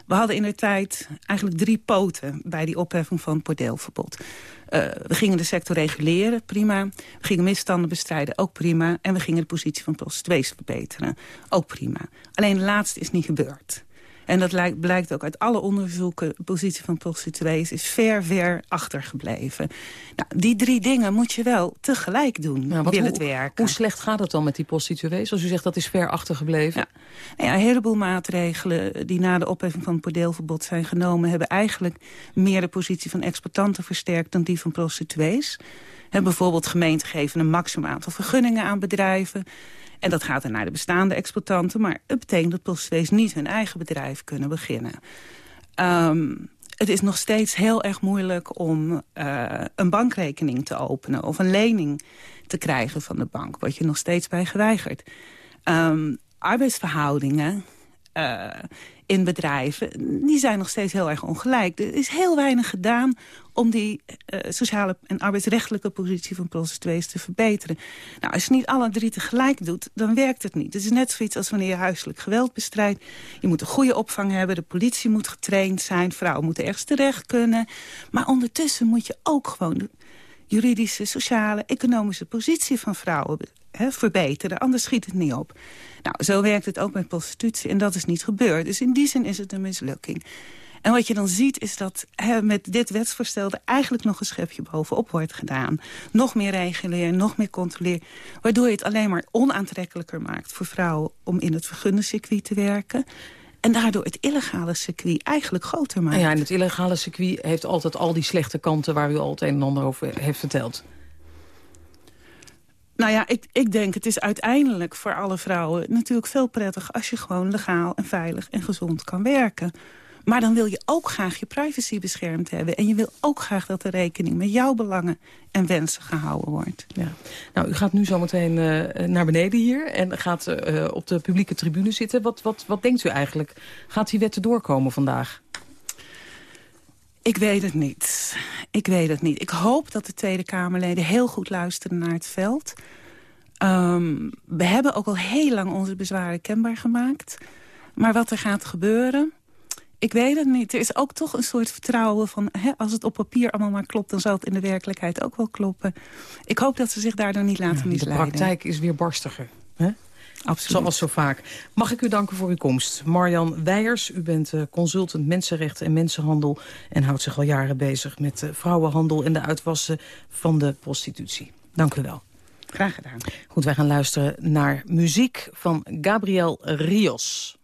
We hadden in de tijd eigenlijk drie poten bij die opheffing van het bordeelverbod. Uh, we gingen de sector reguleren, prima. We gingen misstanden bestrijden, ook prima. En we gingen de positie van prostituees verbeteren, ook prima. Alleen de laatste is niet gebeurd. En dat lijkt, blijkt ook uit alle onderzoeken. De positie van prostituees is ver, ver achtergebleven. Nou, die drie dingen moet je wel tegelijk doen, nou, wil hoe, het werken. Hoe slecht gaat het dan met die prostituees? Als u zegt dat is ver achtergebleven. Ja. Nou ja, een heleboel maatregelen die na de opheffing van het bordeelverbod zijn genomen... hebben eigenlijk meer de positie van exploitanten versterkt dan die van prostituees. He, bijvoorbeeld gemeenten geven een maximum aantal vergunningen aan bedrijven. En dat gaat dan naar de bestaande exploitanten. Maar het betekent dat prostituees niet hun eigen bedrijf kunnen beginnen. Um, het is nog steeds heel erg moeilijk om uh, een bankrekening te openen... of een lening te krijgen van de bank. Word je nog steeds bij geweigerd. Um, arbeidsverhoudingen uh, in bedrijven, die zijn nog steeds heel erg ongelijk. Er is heel weinig gedaan om die uh, sociale en arbeidsrechtelijke positie van prostituees te verbeteren. Nou, als je niet alle drie tegelijk doet, dan werkt het niet. Het is net zoiets als wanneer je huiselijk geweld bestrijdt. Je moet een goede opvang hebben, de politie moet getraind zijn... vrouwen moeten ergens terecht kunnen. Maar ondertussen moet je ook gewoon de juridische, sociale, economische positie van vrouwen verbeteren. Anders schiet het niet op. Nou, zo werkt het ook met prostitutie en dat is niet gebeurd. Dus in die zin is het een mislukking. En wat je dan ziet is dat met dit wetsvoorstel... er eigenlijk nog een schepje bovenop wordt gedaan. Nog meer reguleren, nog meer controleren. Waardoor je het alleen maar onaantrekkelijker maakt voor vrouwen... om in het vergunde circuit te werken. En daardoor het illegale circuit eigenlijk groter maakt. Ja, en het illegale circuit heeft altijd al die slechte kanten... waar u al het een en ander over heeft verteld. Nou ja, ik, ik denk het is uiteindelijk voor alle vrouwen natuurlijk veel prettig... als je gewoon legaal en veilig en gezond kan werken. Maar dan wil je ook graag je privacy beschermd hebben. En je wil ook graag dat er rekening met jouw belangen en wensen gehouden wordt. Ja. Nou, u gaat nu zometeen uh, naar beneden hier en gaat uh, op de publieke tribune zitten. Wat, wat, wat denkt u eigenlijk? Gaat die wetten doorkomen vandaag? Ik weet het niet. Ik weet het niet. Ik hoop dat de Tweede Kamerleden heel goed luisteren naar het veld. Um, we hebben ook al heel lang onze bezwaren kenbaar gemaakt. Maar wat er gaat gebeuren, ik weet het niet. Er is ook toch een soort vertrouwen van... Hè, als het op papier allemaal maar klopt... dan zal het in de werkelijkheid ook wel kloppen. Ik hoop dat ze zich daardoor niet laten ja, misleiden. De praktijk is weer barstiger. Hè? Absoluut. Zoals zo vaak. Mag ik u danken voor uw komst. Marjan Weijers, u bent uh, consultant mensenrechten en mensenhandel... en houdt zich al jaren bezig met uh, vrouwenhandel... en de uitwassen van de prostitutie. Dank u wel. Graag gedaan. Goed, wij gaan luisteren naar muziek van Gabriel Rios.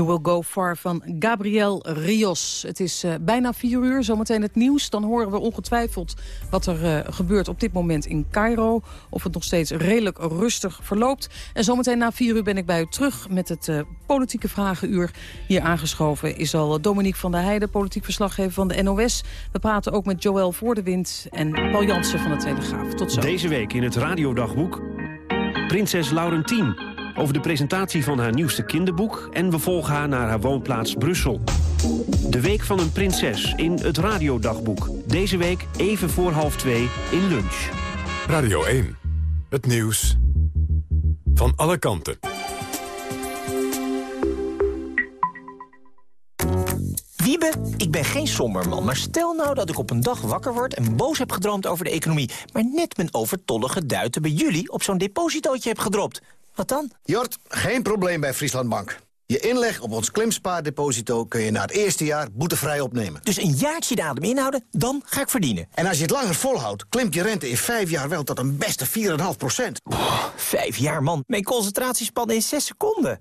You Will Go Far van Gabriel Rios. Het is uh, bijna vier uur, zometeen het nieuws. Dan horen we ongetwijfeld wat er uh, gebeurt op dit moment in Cairo. Of het nog steeds redelijk rustig verloopt. En zometeen na vier uur ben ik bij u terug met het uh, politieke vragenuur. Hier aangeschoven is al Dominique van der Heijden, politiek verslaggever van de NOS. We praten ook met Joël Voordewind en Paul Jansen van de Telegraaf. Tot zo. Deze week in het radiodagboek Prinses Laurentien over de presentatie van haar nieuwste kinderboek... en we volgen haar naar haar woonplaats Brussel. De Week van een Prinses in het Radiodagboek. Deze week even voor half twee in lunch. Radio 1. Het nieuws van alle kanten. Wiebe, ik ben geen somberman, maar stel nou dat ik op een dag wakker word... en boos heb gedroomd over de economie... maar net mijn overtollige duiten bij jullie op zo'n depositootje heb gedropt. Wat dan? Jort, geen probleem bij Frieslandbank. Je inleg op ons klimspaardeposito kun je na het eerste jaar boetevrij opnemen. Dus een jaartje de adem inhouden, dan ga ik verdienen. En als je het langer volhoudt, klimt je rente in vijf jaar wel tot een beste 4,5 procent. vijf jaar, man. Mijn concentratiespannen in zes seconden.